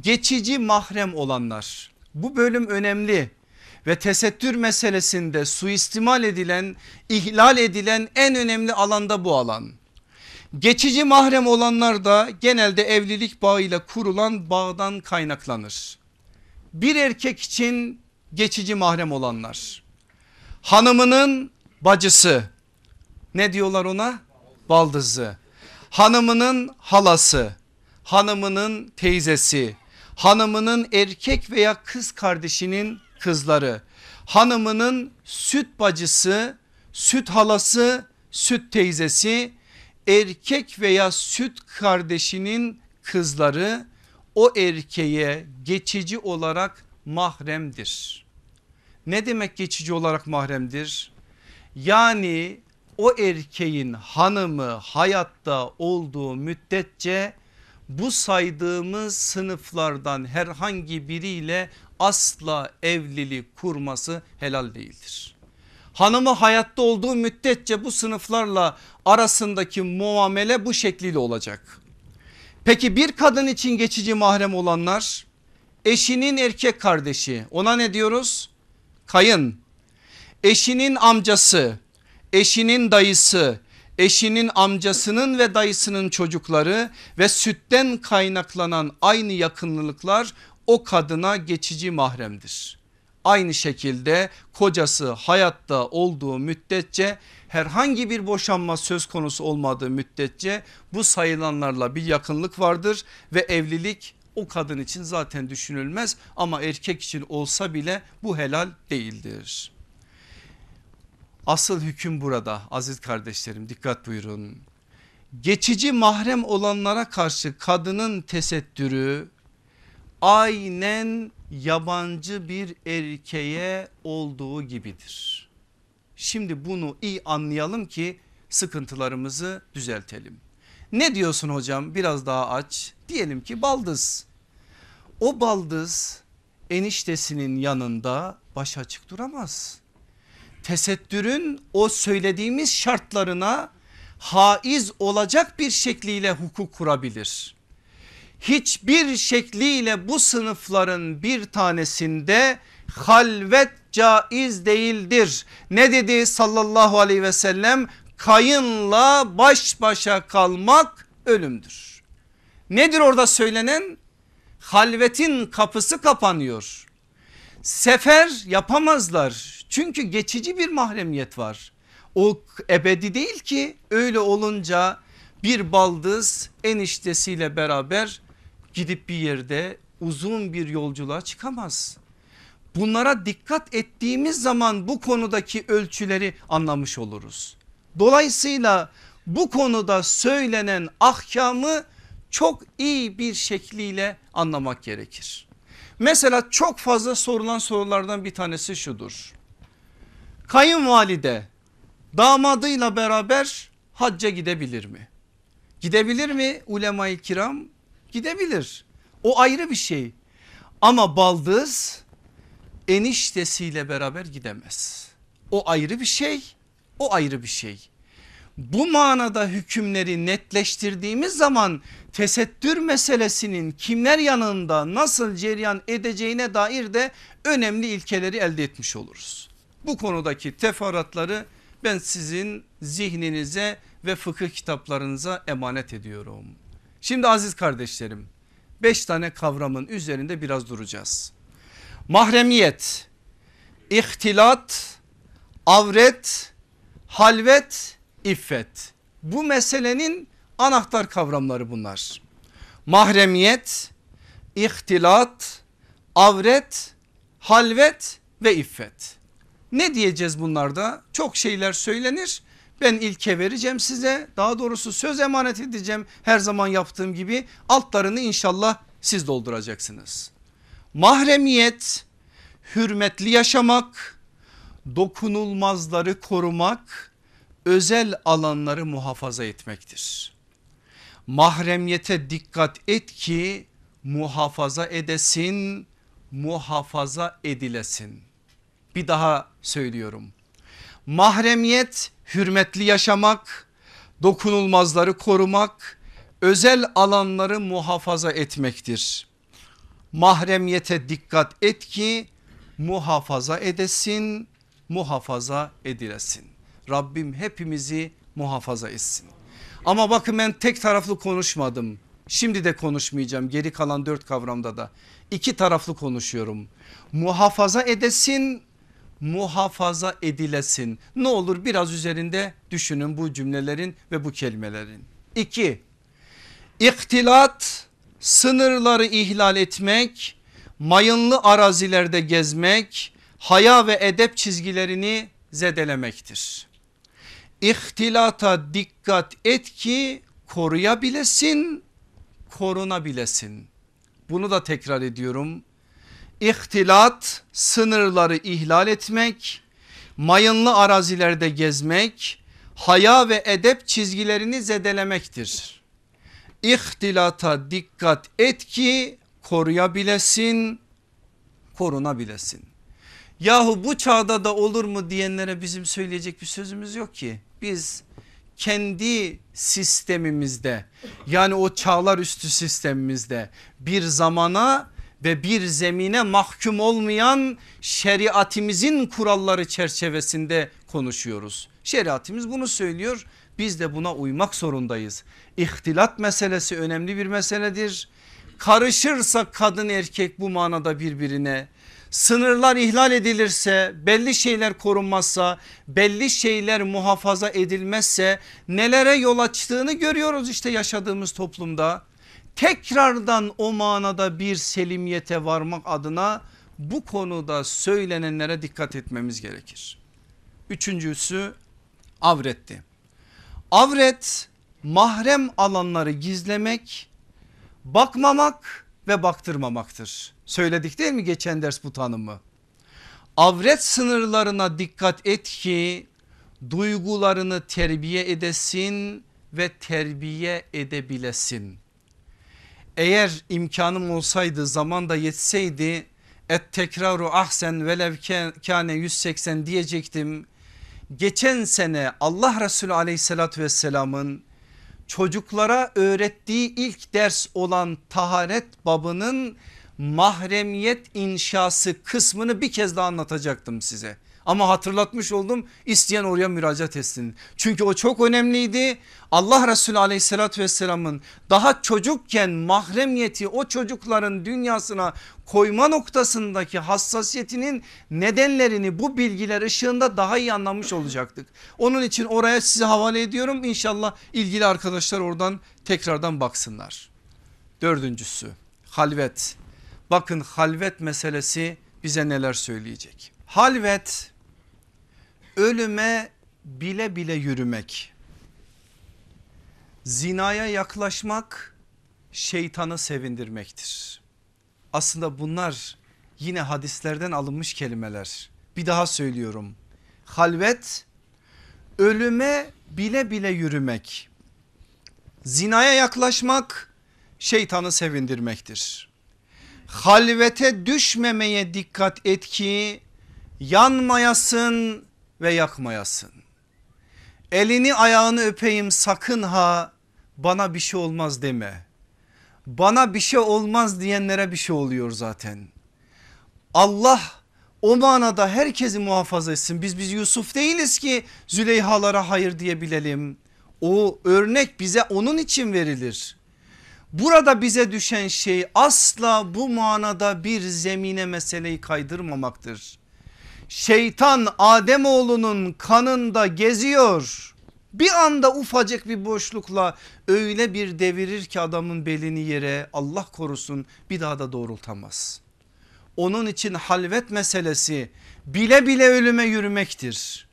Geçici mahrem olanlar. Bu bölüm önemli ve tesettür meselesinde suistimal edilen, ihlal edilen en önemli alanda bu alan. Geçici mahrem olanlar da genelde evlilik bağıyla kurulan bağdan kaynaklanır. Bir erkek için geçici mahrem olanlar. Hanımının bacısı ne diyorlar ona? Baldızı. Hanımının halası, hanımının teyzesi, hanımının erkek veya kız kardeşinin kızları, hanımının süt bacısı, süt halası, süt teyzesi, erkek veya süt kardeşinin kızları o erkeğe geçici olarak mahremdir. Ne demek geçici olarak mahremdir? Yani o erkeğin hanımı hayatta olduğu müddetçe bu saydığımız sınıflardan herhangi biriyle asla evlilik kurması helal değildir. Hanımı hayatta olduğu müddetçe bu sınıflarla arasındaki muamele bu şekliyle olacak. Peki bir kadın için geçici mahrem olanlar eşinin erkek kardeşi ona ne diyoruz? Kayın, eşinin amcası, eşinin dayısı, eşinin amcasının ve dayısının çocukları ve sütten kaynaklanan aynı yakınlıklar o kadına geçici mahremdir. Aynı şekilde kocası hayatta olduğu müddetçe herhangi bir boşanma söz konusu olmadığı müddetçe bu sayılanlarla bir yakınlık vardır ve evlilik o kadın için zaten düşünülmez ama erkek için olsa bile bu helal değildir. Asıl hüküm burada aziz kardeşlerim dikkat buyurun. Geçici mahrem olanlara karşı kadının tesettürü aynen yabancı bir erkeğe olduğu gibidir. Şimdi bunu iyi anlayalım ki sıkıntılarımızı düzeltelim. Ne diyorsun hocam biraz daha aç. Diyelim ki baldız. O baldız eniştesinin yanında baş açık duramaz. Tesettürün o söylediğimiz şartlarına haiz olacak bir şekliyle hukuk kurabilir. Hiçbir şekliyle bu sınıfların bir tanesinde halvet caiz değildir. Ne dedi sallallahu aleyhi ve sellem? Kayınla baş başa kalmak ölümdür. Nedir orada söylenen? Halvetin kapısı kapanıyor. Sefer yapamazlar. Çünkü geçici bir mahremiyet var. O ebedi değil ki öyle olunca bir baldız eniştesiyle beraber gidip bir yerde uzun bir yolculuğa çıkamaz. Bunlara dikkat ettiğimiz zaman bu konudaki ölçüleri anlamış oluruz. Dolayısıyla bu konuda söylenen ahkamı çok iyi bir şekliyle anlamak gerekir. Mesela çok fazla sorulan sorulardan bir tanesi şudur. Kayınvalide damadıyla beraber hacca gidebilir mi? Gidebilir mi ulema-i kiram? Gidebilir. O ayrı bir şey. Ama baldız eniştesiyle beraber gidemez. O ayrı bir şey. O ayrı bir şey. Bu manada hükümleri netleştirdiğimiz zaman tesettür meselesinin kimler yanında nasıl cereyan edeceğine dair de önemli ilkeleri elde etmiş oluruz. Bu konudaki teferruatları ben sizin zihninize ve fıkıh kitaplarınıza emanet ediyorum. Şimdi aziz kardeşlerim beş tane kavramın üzerinde biraz duracağız. Mahremiyet, ihtilat, avret, halvet, iffet. Bu meselenin anahtar kavramları bunlar. Mahremiyet, ihtilat, avret, halvet ve iffet. Ne diyeceğiz bunlarda? Çok şeyler söylenir. Ben ilke vereceğim size daha doğrusu söz emanet edeceğim her zaman yaptığım gibi altlarını inşallah siz dolduracaksınız. Mahremiyet hürmetli yaşamak, dokunulmazları korumak, özel alanları muhafaza etmektir. Mahremiyete dikkat et ki muhafaza edesin, muhafaza edilesin. Bir daha söylüyorum. Mahremiyet hürmetli yaşamak, dokunulmazları korumak, özel alanları muhafaza etmektir. Mahremiyete dikkat et ki muhafaza edesin, muhafaza edilesin. Rabbim hepimizi muhafaza etsin. Ama bakın ben tek taraflı konuşmadım. Şimdi de konuşmayacağım geri kalan dört kavramda da. iki taraflı konuşuyorum. Muhafaza edesin, muhafaza edilesin. Ne olur biraz üzerinde düşünün bu cümlelerin ve bu kelimelerin. İki, iktilat sınırları ihlal etmek, mayınlı arazilerde gezmek, haya ve edep çizgilerini zedelemektir. İhtilata dikkat et ki koruyabilesin, korunabilesin. Bunu da tekrar ediyorum. İhtilat sınırları ihlal etmek, mayınlı arazilerde gezmek, haya ve edep çizgilerini zedelemektir. İhtilata dikkat et ki koruyabilesin, korunabilesin. Yahu bu çağda da olur mu diyenlere bizim söyleyecek bir sözümüz yok ki. Biz kendi sistemimizde yani o çağlar üstü sistemimizde bir zamana ve bir zemine mahkum olmayan şeriatimizin kuralları çerçevesinde konuşuyoruz. Şeriatimiz bunu söylüyor biz de buna uymak zorundayız. İhtilat meselesi önemli bir meseledir. Karışırsa kadın erkek bu manada birbirine sınırlar ihlal edilirse belli şeyler korunmazsa belli şeyler muhafaza edilmezse nelere yol açtığını görüyoruz işte yaşadığımız toplumda. Tekrardan o manada bir selimiyete varmak adına bu konuda söylenenlere dikkat etmemiz gerekir. Üçüncüsü avretti. Avret mahrem alanları gizlemek, bakmamak ve baktırmamaktır. Söyledik değil mi geçen ders bu tanımı? Avret sınırlarına dikkat et ki duygularını terbiye edesin ve terbiye edebilesin. Eğer imkanım olsaydı zaman da yetseydi et tekraru ahsen velev kâne 180 diyecektim. Geçen sene Allah Resulü aleyhissalatü vesselamın çocuklara öğrettiği ilk ders olan taharet babının mahremiyet inşası kısmını bir kez daha anlatacaktım size. Ama hatırlatmış oldum isteyen oraya müracaat etsin. Çünkü o çok önemliydi. Allah Resulü aleyhissalatü vesselamın daha çocukken mahremiyeti o çocukların dünyasına koyma noktasındaki hassasiyetinin nedenlerini bu bilgiler ışığında daha iyi anlamış olacaktık. Onun için oraya size havale ediyorum. İnşallah ilgili arkadaşlar oradan tekrardan baksınlar. Dördüncüsü halvet. Bakın halvet meselesi bize neler söyleyecek. Halvet ölüme bile bile yürümek. Zinaya yaklaşmak şeytanı sevindirmektir. Aslında bunlar yine hadislerden alınmış kelimeler. Bir daha söylüyorum. Halvet ölüme bile bile yürümek. Zinaya yaklaşmak şeytanı sevindirmektir. Halvete düşmemeye dikkat et ki yanmayasın ve yakmayasın. Elini ayağını öpeyim sakın ha bana bir şey olmaz deme. Bana bir şey olmaz diyenlere bir şey oluyor zaten. Allah o manada herkesi muhafaza etsin. Biz biz Yusuf değiliz ki Züleyhalara hayır diyebilelim. O örnek bize onun için verilir. Burada bize düşen şey asla bu manada bir zemine meseleyi kaydırmamaktır. Şeytan Ademoğlunun kanında geziyor. Bir anda ufacık bir boşlukla öyle bir devirir ki adamın belini yere Allah korusun bir daha da doğrultamaz. Onun için halvet meselesi bile bile ölüme yürümektir.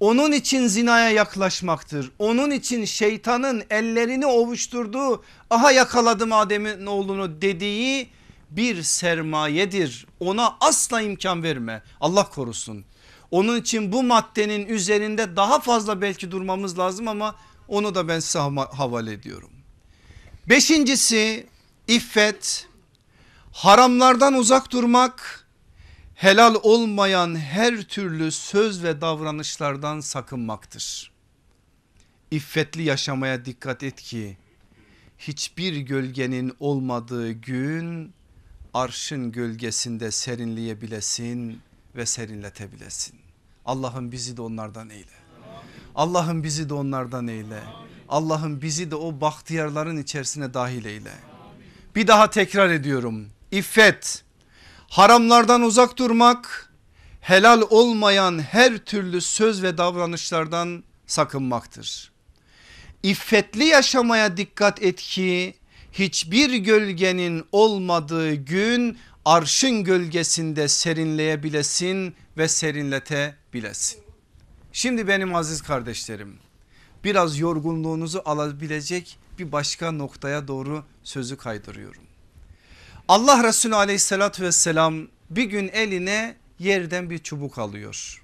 Onun için zinaya yaklaşmaktır. Onun için şeytanın ellerini ovuşturduğu aha yakaladım Adem'in oğlunu dediği bir sermayedir. Ona asla imkan verme Allah korusun. Onun için bu maddenin üzerinde daha fazla belki durmamız lazım ama onu da ben size havale ediyorum. Beşincisi iffet, haramlardan uzak durmak, helal olmayan her türlü söz ve davranışlardan sakınmaktır. İffetli yaşamaya dikkat et ki hiçbir gölgenin olmadığı gün arşın gölgesinde serinleyebilesin ve serinletebilesin. Allah'ım bizi de onlardan eyle. Allah'ım bizi de onlardan eyle. Allah'ım bizi de o bahtiyarların içerisine dahil eyle. Bir daha tekrar ediyorum. İffet, haramlardan uzak durmak, helal olmayan her türlü söz ve davranışlardan sakınmaktır. İffetli yaşamaya dikkat et ki hiçbir gölgenin olmadığı gün arşın gölgesinde serinleyebilesin ve serinletebilesin. Şimdi benim aziz kardeşlerim biraz yorgunluğunuzu alabilecek bir başka noktaya doğru sözü kaydırıyorum. Allah Resulü aleyhissalatü vesselam bir gün eline yerden bir çubuk alıyor.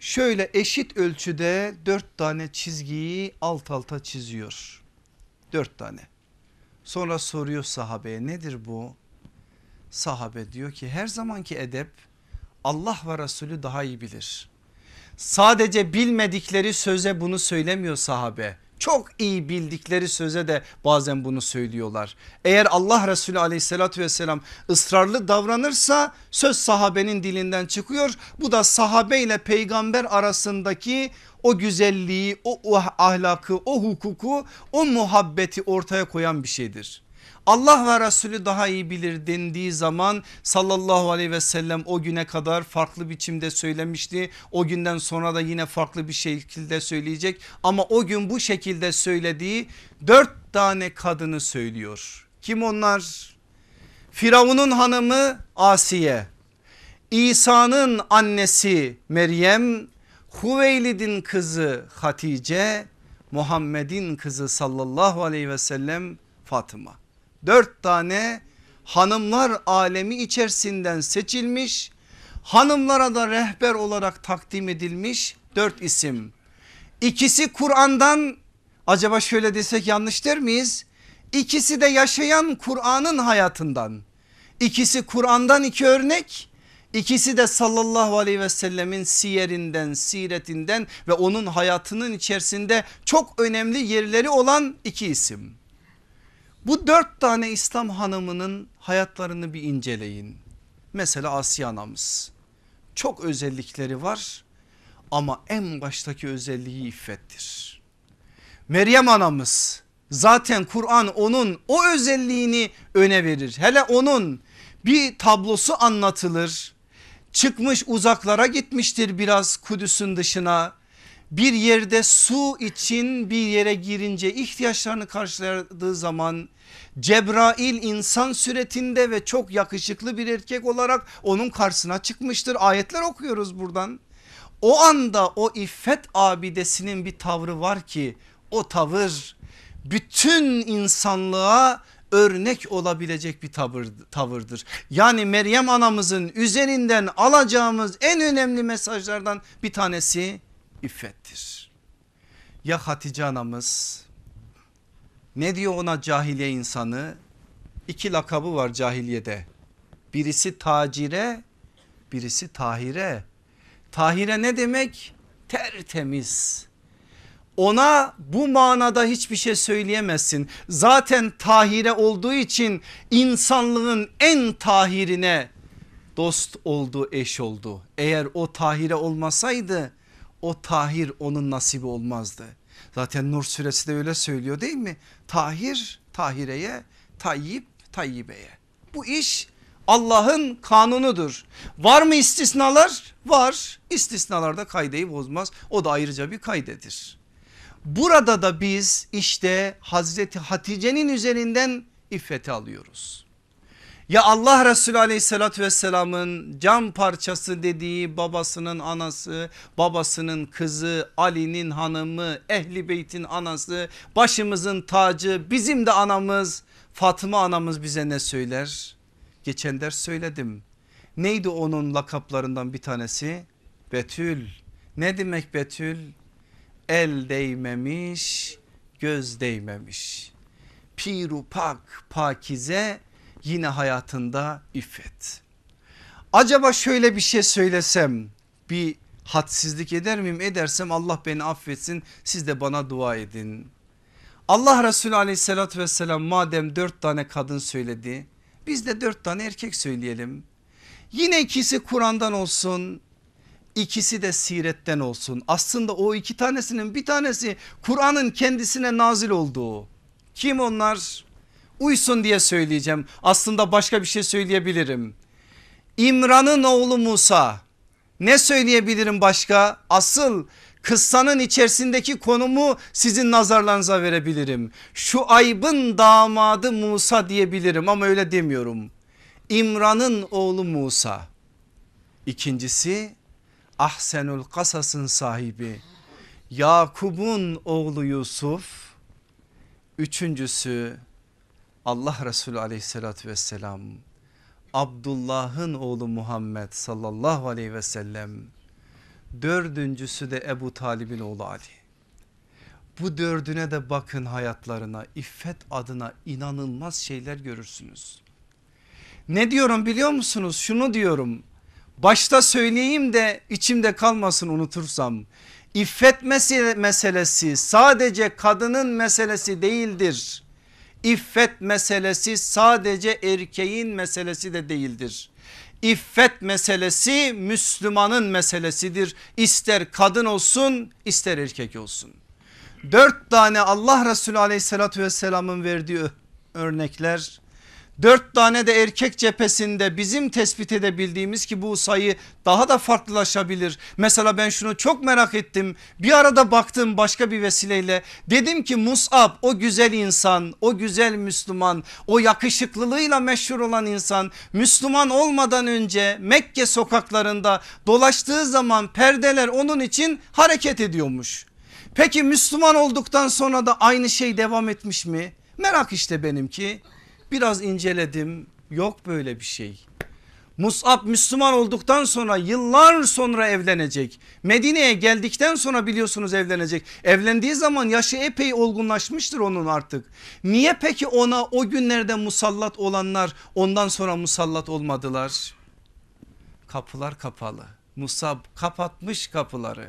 Şöyle eşit ölçüde dört tane çizgiyi alt alta çiziyor. Dört tane. Sonra soruyor sahabeye nedir bu? Sahabe diyor ki her zamanki edep Allah ve Resulü daha iyi bilir. Sadece bilmedikleri söze bunu söylemiyor sahabe. Çok iyi bildikleri söze de bazen bunu söylüyorlar. Eğer Allah Resulü aleyhissalatü vesselam ısrarlı davranırsa söz sahabenin dilinden çıkıyor. Bu da sahabe ile peygamber arasındaki o güzelliği, o, ahlakı, o hukuku, o muhabbeti ortaya koyan bir şeydir. Allah ve Resulü daha iyi bilir dendiği zaman sallallahu aleyhi ve sellem o güne kadar farklı biçimde söylemişti. O günden sonra da yine farklı bir şekilde söyleyecek ama o gün bu şekilde söylediği dört tane kadını söylüyor. Kim onlar? Firavun'un hanımı Asiye, İsa'nın annesi Meryem, Huveylid'in kızı Hatice, Muhammed'in kızı sallallahu aleyhi ve sellem Fatıma. Dört tane hanımlar alemi içerisinden seçilmiş hanımlara da rehber olarak takdim edilmiş Dört isim. İkisi Kur'an'dan acaba şöyle desek yanlış der miyiz? İkisi de yaşayan Kur'an'ın hayatından. İkisi Kur'an'dan iki örnek. İkisi de sallallahu aleyhi ve sellemin siyerinden, siretinden ve onun hayatının içerisinde çok önemli yerleri olan iki isim. Bu dört tane İslam hanımının hayatlarını bir inceleyin. Mesela Asiye anamız. Çok özellikleri var ama en baştaki özelliği iffettir. Meryem anamız zaten Kur'an onun o özelliğini öne verir. Hele onun bir tablosu anlatılır. Çıkmış uzaklara gitmiştir biraz Kudüs'ün dışına. Bir yerde su için bir yere girince ihtiyaçlarını karşıladığı zaman Cebrail insan suretinde ve çok yakışıklı bir erkek olarak onun karşısına çıkmıştır. Ayetler okuyoruz buradan. O anda o iffet abidesinin bir tavrı var ki o tavır bütün insanlığa örnek olabilecek bir tavır, tavırdır. Yani Meryem anamızın üzerinden alacağımız en önemli mesajlardan bir tanesi iffettir. Ya Hatice anamız ne diyor ona cahiliye insanı? İki lakabı var cahiliyede. Birisi tacire birisi tahire. Tahire ne demek? Tertemiz. Ona bu manada hiçbir şey söyleyemezsin. Zaten tahire olduğu için insanlığın en tahirine dost oldu eş oldu. Eğer o tahire olmasaydı o tahir onun nasibi olmazdı. Zaten Nur suresi de öyle söylüyor değil mi? Tahir tahireye, tayyip tayyibeye. Bu iş Allah'ın kanunudur. Var mı istisnalar? Var. İstisnalarda kaydeyi bozmaz. O da ayrıca bir kaydedir. Burada da biz işte Hazreti Hatice'nin üzerinden iffeti alıyoruz. Ya Allah Resulü aleyhissalatü vesselamın cam parçası dediği babasının anası, babasının kızı, Ali'nin hanımı, Ehli Beyt'in anası, başımızın tacı, bizim de anamız Fatıma anamız bize ne söyler? Geçen ders söyledim. Neydi onun lakaplarından bir tanesi? Betül. Ne demek Betül? El değmemiş, göz değmemiş. Piru pak, pakize yine hayatında iffet. Acaba şöyle bir şey söylesem bir hadsizlik eder miyim? Edersem Allah beni affetsin siz de bana dua edin. Allah Resulü aleyhissalatü vesselam madem dört tane kadın söyledi biz de dört tane erkek söyleyelim. Yine ikisi Kur'an'dan olsun ikisi de siretten olsun. Aslında o iki tanesinin bir tanesi Kur'an'ın kendisine nazil olduğu. Kim onlar? Uysun diye söyleyeceğim. Aslında başka bir şey söyleyebilirim. İmran'ın oğlu Musa. Ne söyleyebilirim başka? Asıl kıssanın içerisindeki konumu sizin nazarlarınıza verebilirim. Şu aybın damadı Musa diyebilirim ama öyle demiyorum. İmran'ın oğlu Musa. İkincisi Ahsenul Kasas'ın sahibi Yakub'un oğlu Yusuf. Üçüncüsü Allah Resulü aleyhissalatü vesselam Abdullah'ın oğlu Muhammed sallallahu aleyhi ve sellem Dördüncüsü de Ebu Talib'in oğlu Ali. Bu dördüne de bakın hayatlarına iffet adına inanılmaz şeyler görürsünüz. Ne diyorum biliyor musunuz? Şunu diyorum. Başta söyleyeyim de içimde kalmasın unutursam. İffet meselesi sadece kadının meselesi değildir. İffet meselesi sadece erkeğin meselesi de değildir. İffet meselesi Müslümanın meselesidir. İster kadın olsun ister erkek olsun. Dört tane Allah Resulü aleyhissalatü vesselamın verdiği örnekler Dört tane de erkek cephesinde bizim tespit edebildiğimiz ki bu sayı daha da farklılaşabilir. Mesela ben şunu çok merak ettim. Bir arada baktım başka bir vesileyle. Dedim ki Musab o güzel insan, o güzel Müslüman, o yakışıklılığıyla meşhur olan insan Müslüman olmadan önce Mekke sokaklarında dolaştığı zaman perdeler onun için hareket ediyormuş. Peki Müslüman olduktan sonra da aynı şey devam etmiş mi? Merak işte benimki. Biraz inceledim yok böyle bir şey. Mus'ab Müslüman olduktan sonra yıllar sonra evlenecek. Medine'ye geldikten sonra biliyorsunuz evlenecek. Evlendiği zaman yaşı epey olgunlaşmıştır onun artık. Niye peki ona o günlerde musallat olanlar ondan sonra musallat olmadılar? Kapılar kapalı. Musab kapatmış kapıları.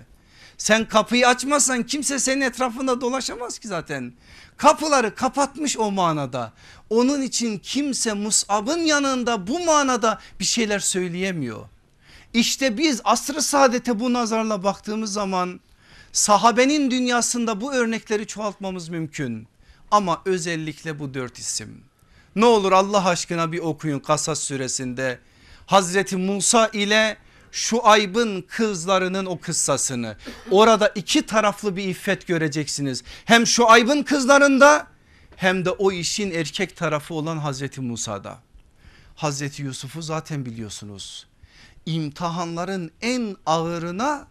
Sen kapıyı açmazsan kimse senin etrafında dolaşamaz ki zaten. Kapıları kapatmış o manada. Onun için kimse Mus'ab'ın yanında bu manada bir şeyler söyleyemiyor. İşte biz asrı saadete bu nazarla baktığımız zaman sahabenin dünyasında bu örnekleri çoğaltmamız mümkün. Ama özellikle bu dört isim. Ne olur Allah aşkına bir okuyun Kasas suresinde Hazreti Musa ile şu aybın kızlarının o kıssasını. Orada iki taraflı bir iffet göreceksiniz. Hem şu aybın kızlarında hem de o işin erkek tarafı olan Hazreti Musa'da. Hazreti Yusuf'u zaten biliyorsunuz. İmtihanların en ağırına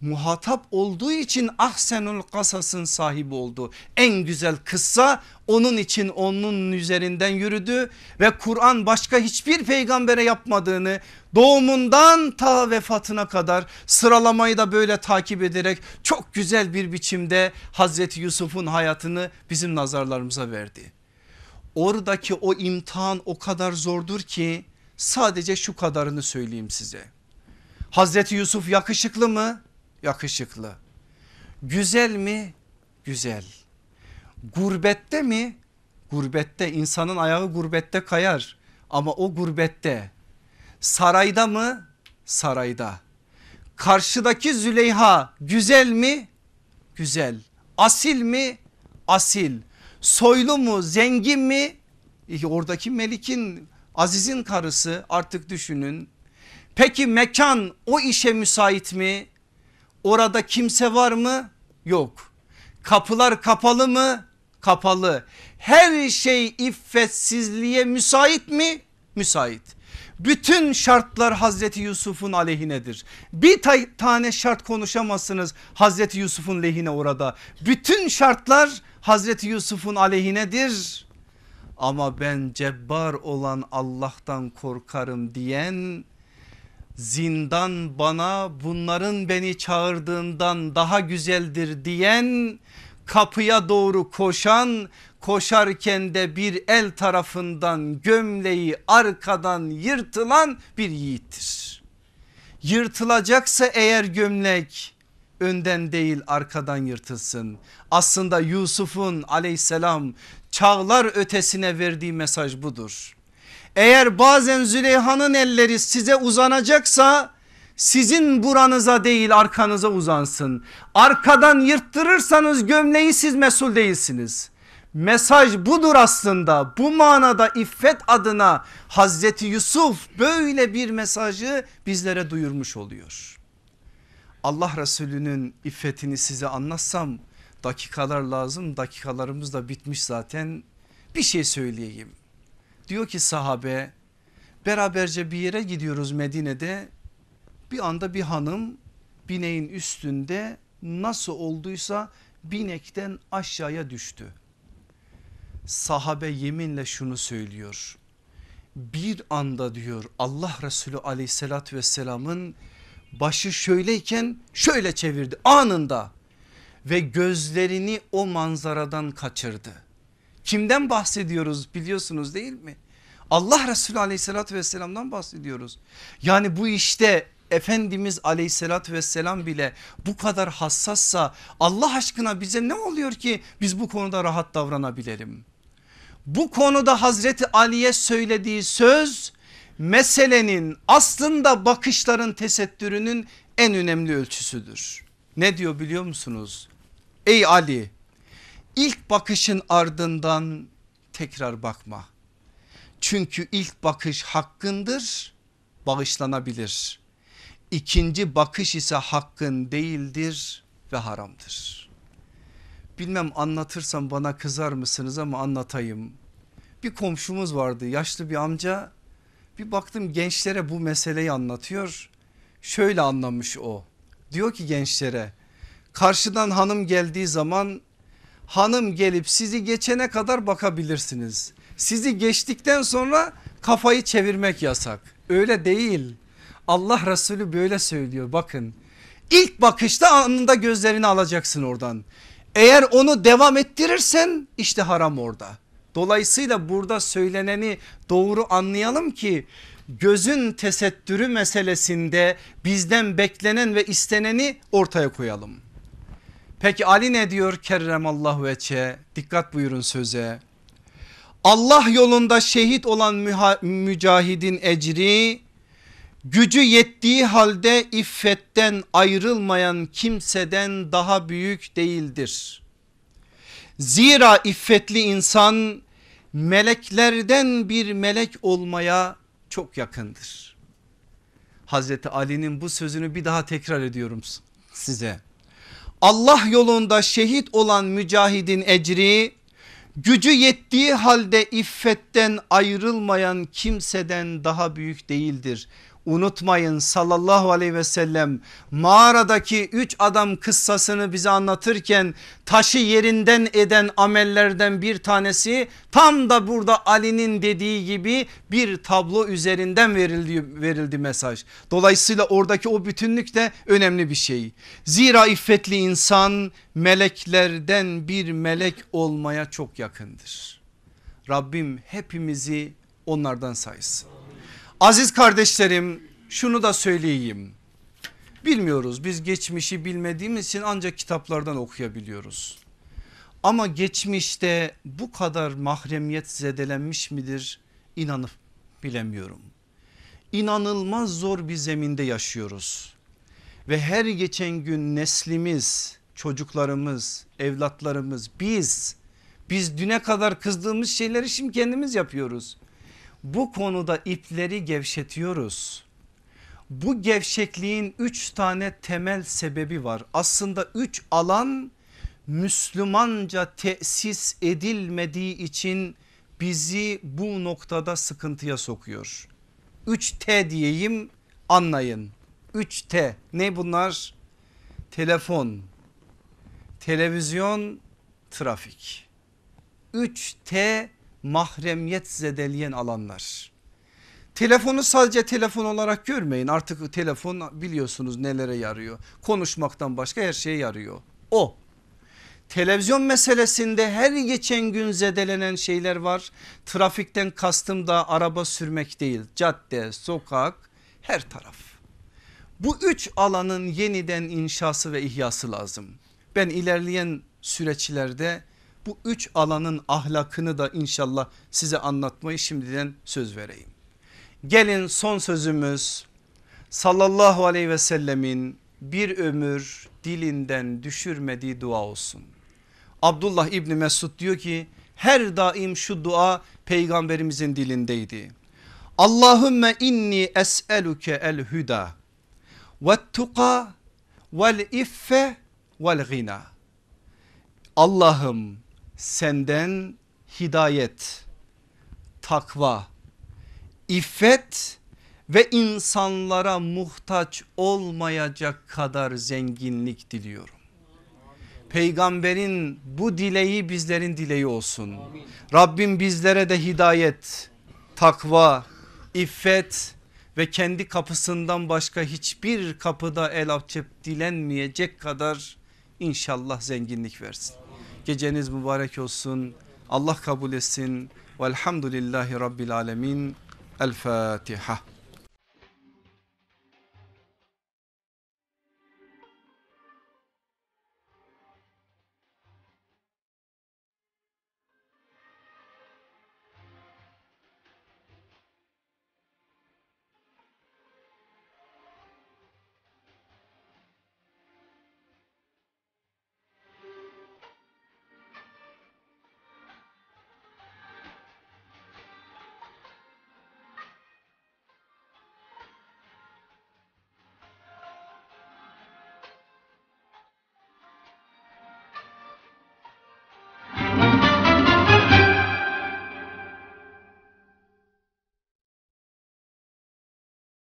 muhatap olduğu için ahsenul kasasın sahibi oldu. En güzel kıssa onun için onun üzerinden yürüdü ve Kur'an başka hiçbir peygambere yapmadığını doğumundan ta vefatına kadar sıralamayı da böyle takip ederek çok güzel bir biçimde Hazreti Yusuf'un hayatını bizim nazarlarımıza verdi. Oradaki o imtihan o kadar zordur ki sadece şu kadarını söyleyeyim size. Hazreti Yusuf yakışıklı mı? Yakışıklı. Güzel mi? Güzel. Gurbette mi? Gurbette insanın ayağı gurbette kayar ama o gurbette. Sarayda mı? Sarayda. Karşıdaki Züleyha güzel mi? Güzel. Asil mi? Asil. Soylu mu? Zengin mi? Oradaki Melik'in Aziz'in karısı artık düşünün. Peki mekan o işe müsait mi? Orada kimse var mı? Yok. Kapılar kapalı mı? Kapalı. Her şey iffetsizliğe müsait mi? Müsait. Bütün şartlar Hazreti Yusuf'un aleyhinedir. Bir tane şart konuşamazsınız Hazreti Yusuf'un lehine orada. Bütün şartlar Hazreti Yusuf'un aleyhinedir. Ama ben cebbar olan Allah'tan korkarım diyen zindan bana bunların beni çağırdığından daha güzeldir diyen kapıya doğru koşan koşarken de bir el tarafından gömleği arkadan yırtılan bir yiğittir. Yırtılacaksa eğer gömlek önden değil arkadan yırtılsın. Aslında Yusuf'un aleyhisselam çağlar ötesine verdiği mesaj budur. Eğer bazen Züleyha'nın elleri size uzanacaksa sizin buranıza değil arkanıza uzansın. Arkadan yırttırırsanız gömleği siz mesul değilsiniz. Mesaj budur aslında bu manada iffet adına Hazreti Yusuf böyle bir mesajı bizlere duyurmuş oluyor. Allah Resulü'nün iffetini size anlatsam dakikalar lazım dakikalarımız da bitmiş zaten bir şey söyleyeyim. Diyor ki sahabe beraberce bir yere gidiyoruz Medine'de bir anda bir hanım bineğin üstünde nasıl olduysa binekten aşağıya düştü. Sahabe yeminle şunu söylüyor. Bir anda diyor Allah Resulü aleyhissalatü vesselamın başı şöyleyken şöyle çevirdi anında ve gözlerini o manzaradan kaçırdı. Kimden bahsediyoruz biliyorsunuz değil mi? Allah Resulü aleyhissalatü vesselamdan bahsediyoruz. Yani bu işte Efendimiz aleyhissalatü vesselam bile bu kadar hassassa Allah aşkına bize ne oluyor ki biz bu konuda rahat davranabilelim? Bu konuda Hazreti Ali'ye söylediği söz meselenin aslında bakışların tesettürünün en önemli ölçüsüdür. Ne diyor biliyor musunuz? Ey Ali İlk bakışın ardından tekrar bakma. Çünkü ilk bakış hakkındır bağışlanabilir. İkinci bakış ise hakkın değildir ve haramdır. Bilmem anlatırsam bana kızar mısınız ama anlatayım. Bir komşumuz vardı yaşlı bir amca bir baktım gençlere bu meseleyi anlatıyor. Şöyle anlamış o diyor ki gençlere karşıdan hanım geldiği zaman hanım gelip sizi geçene kadar bakabilirsiniz. Sizi geçtikten sonra kafayı çevirmek yasak. Öyle değil. Allah Resulü böyle söylüyor bakın. İlk bakışta anında gözlerini alacaksın oradan. Eğer onu devam ettirirsen işte haram orada. Dolayısıyla burada söyleneni doğru anlayalım ki gözün tesettürü meselesinde bizden beklenen ve isteneni ortaya koyalım. Peki Ali ne diyor kerremallahu veçe dikkat buyurun söze. Allah yolunda şehit olan mücahidin ecri gücü yettiği halde iffetten ayrılmayan kimseden daha büyük değildir. Zira iffetli insan meleklerden bir melek olmaya çok yakındır. Hazreti Ali'nin bu sözünü bir daha tekrar ediyorum size. Allah yolunda şehit olan mücahidin ecri gücü yettiği halde iffetten ayrılmayan kimseden daha büyük değildir. Unutmayın sallallahu aleyhi ve sellem mağaradaki üç adam kıssasını bize anlatırken taşı yerinden eden amellerden bir tanesi tam da burada Ali'nin dediği gibi bir tablo üzerinden verildi, verildi mesaj. Dolayısıyla oradaki o bütünlük de önemli bir şey. Zira iffetli insan meleklerden bir melek olmaya çok yakındır. Rabbim hepimizi onlardan saysın. Aziz kardeşlerim şunu da söyleyeyim. Bilmiyoruz biz geçmişi bilmediğimiz için ancak kitaplardan okuyabiliyoruz. Ama geçmişte bu kadar mahremiyet zedelenmiş midir inanıp bilemiyorum. İnanılmaz zor bir zeminde yaşıyoruz. Ve her geçen gün neslimiz, çocuklarımız, evlatlarımız biz biz düne kadar kızdığımız şeyleri şimdi kendimiz yapıyoruz bu konuda ipleri gevşetiyoruz. Bu gevşekliğin üç tane temel sebebi var. Aslında üç alan Müslümanca tesis edilmediği için bizi bu noktada sıkıntıya sokuyor. 3T diyeyim anlayın. 3T ne bunlar? Telefon, televizyon, trafik. 3T mahremiyet zedeleyen alanlar. Telefonu sadece telefon olarak görmeyin artık telefon biliyorsunuz nelere yarıyor. Konuşmaktan başka her şeye yarıyor. O televizyon meselesinde her geçen gün zedelenen şeyler var. Trafikten kastım da araba sürmek değil cadde sokak her taraf. Bu üç alanın yeniden inşası ve ihyası lazım. Ben ilerleyen süreçlerde bu üç alanın ahlakını da inşallah size anlatmayı şimdiden söz vereyim. Gelin son sözümüz sallallahu aleyhi ve sellemin bir ömür dilinden düşürmediği dua olsun. Abdullah İbni Mesud diyor ki her daim şu dua peygamberimizin dilindeydi. Allahümme inni es'eluke el huda ve tuka vel iffe vel gina. Allah'ım senden hidayet, takva, iffet ve insanlara muhtaç olmayacak kadar zenginlik diliyorum. Peygamberin bu dileği bizlerin dileği olsun. Rabbim bizlere de hidayet, takva, iffet ve kendi kapısından başka hiçbir kapıda el açıp dilenmeyecek kadar inşallah zenginlik versin. Geceniz mübarek olsun. Allah kabul etsin. Velhamdülillahi Rabbil Alemin. El Fatiha.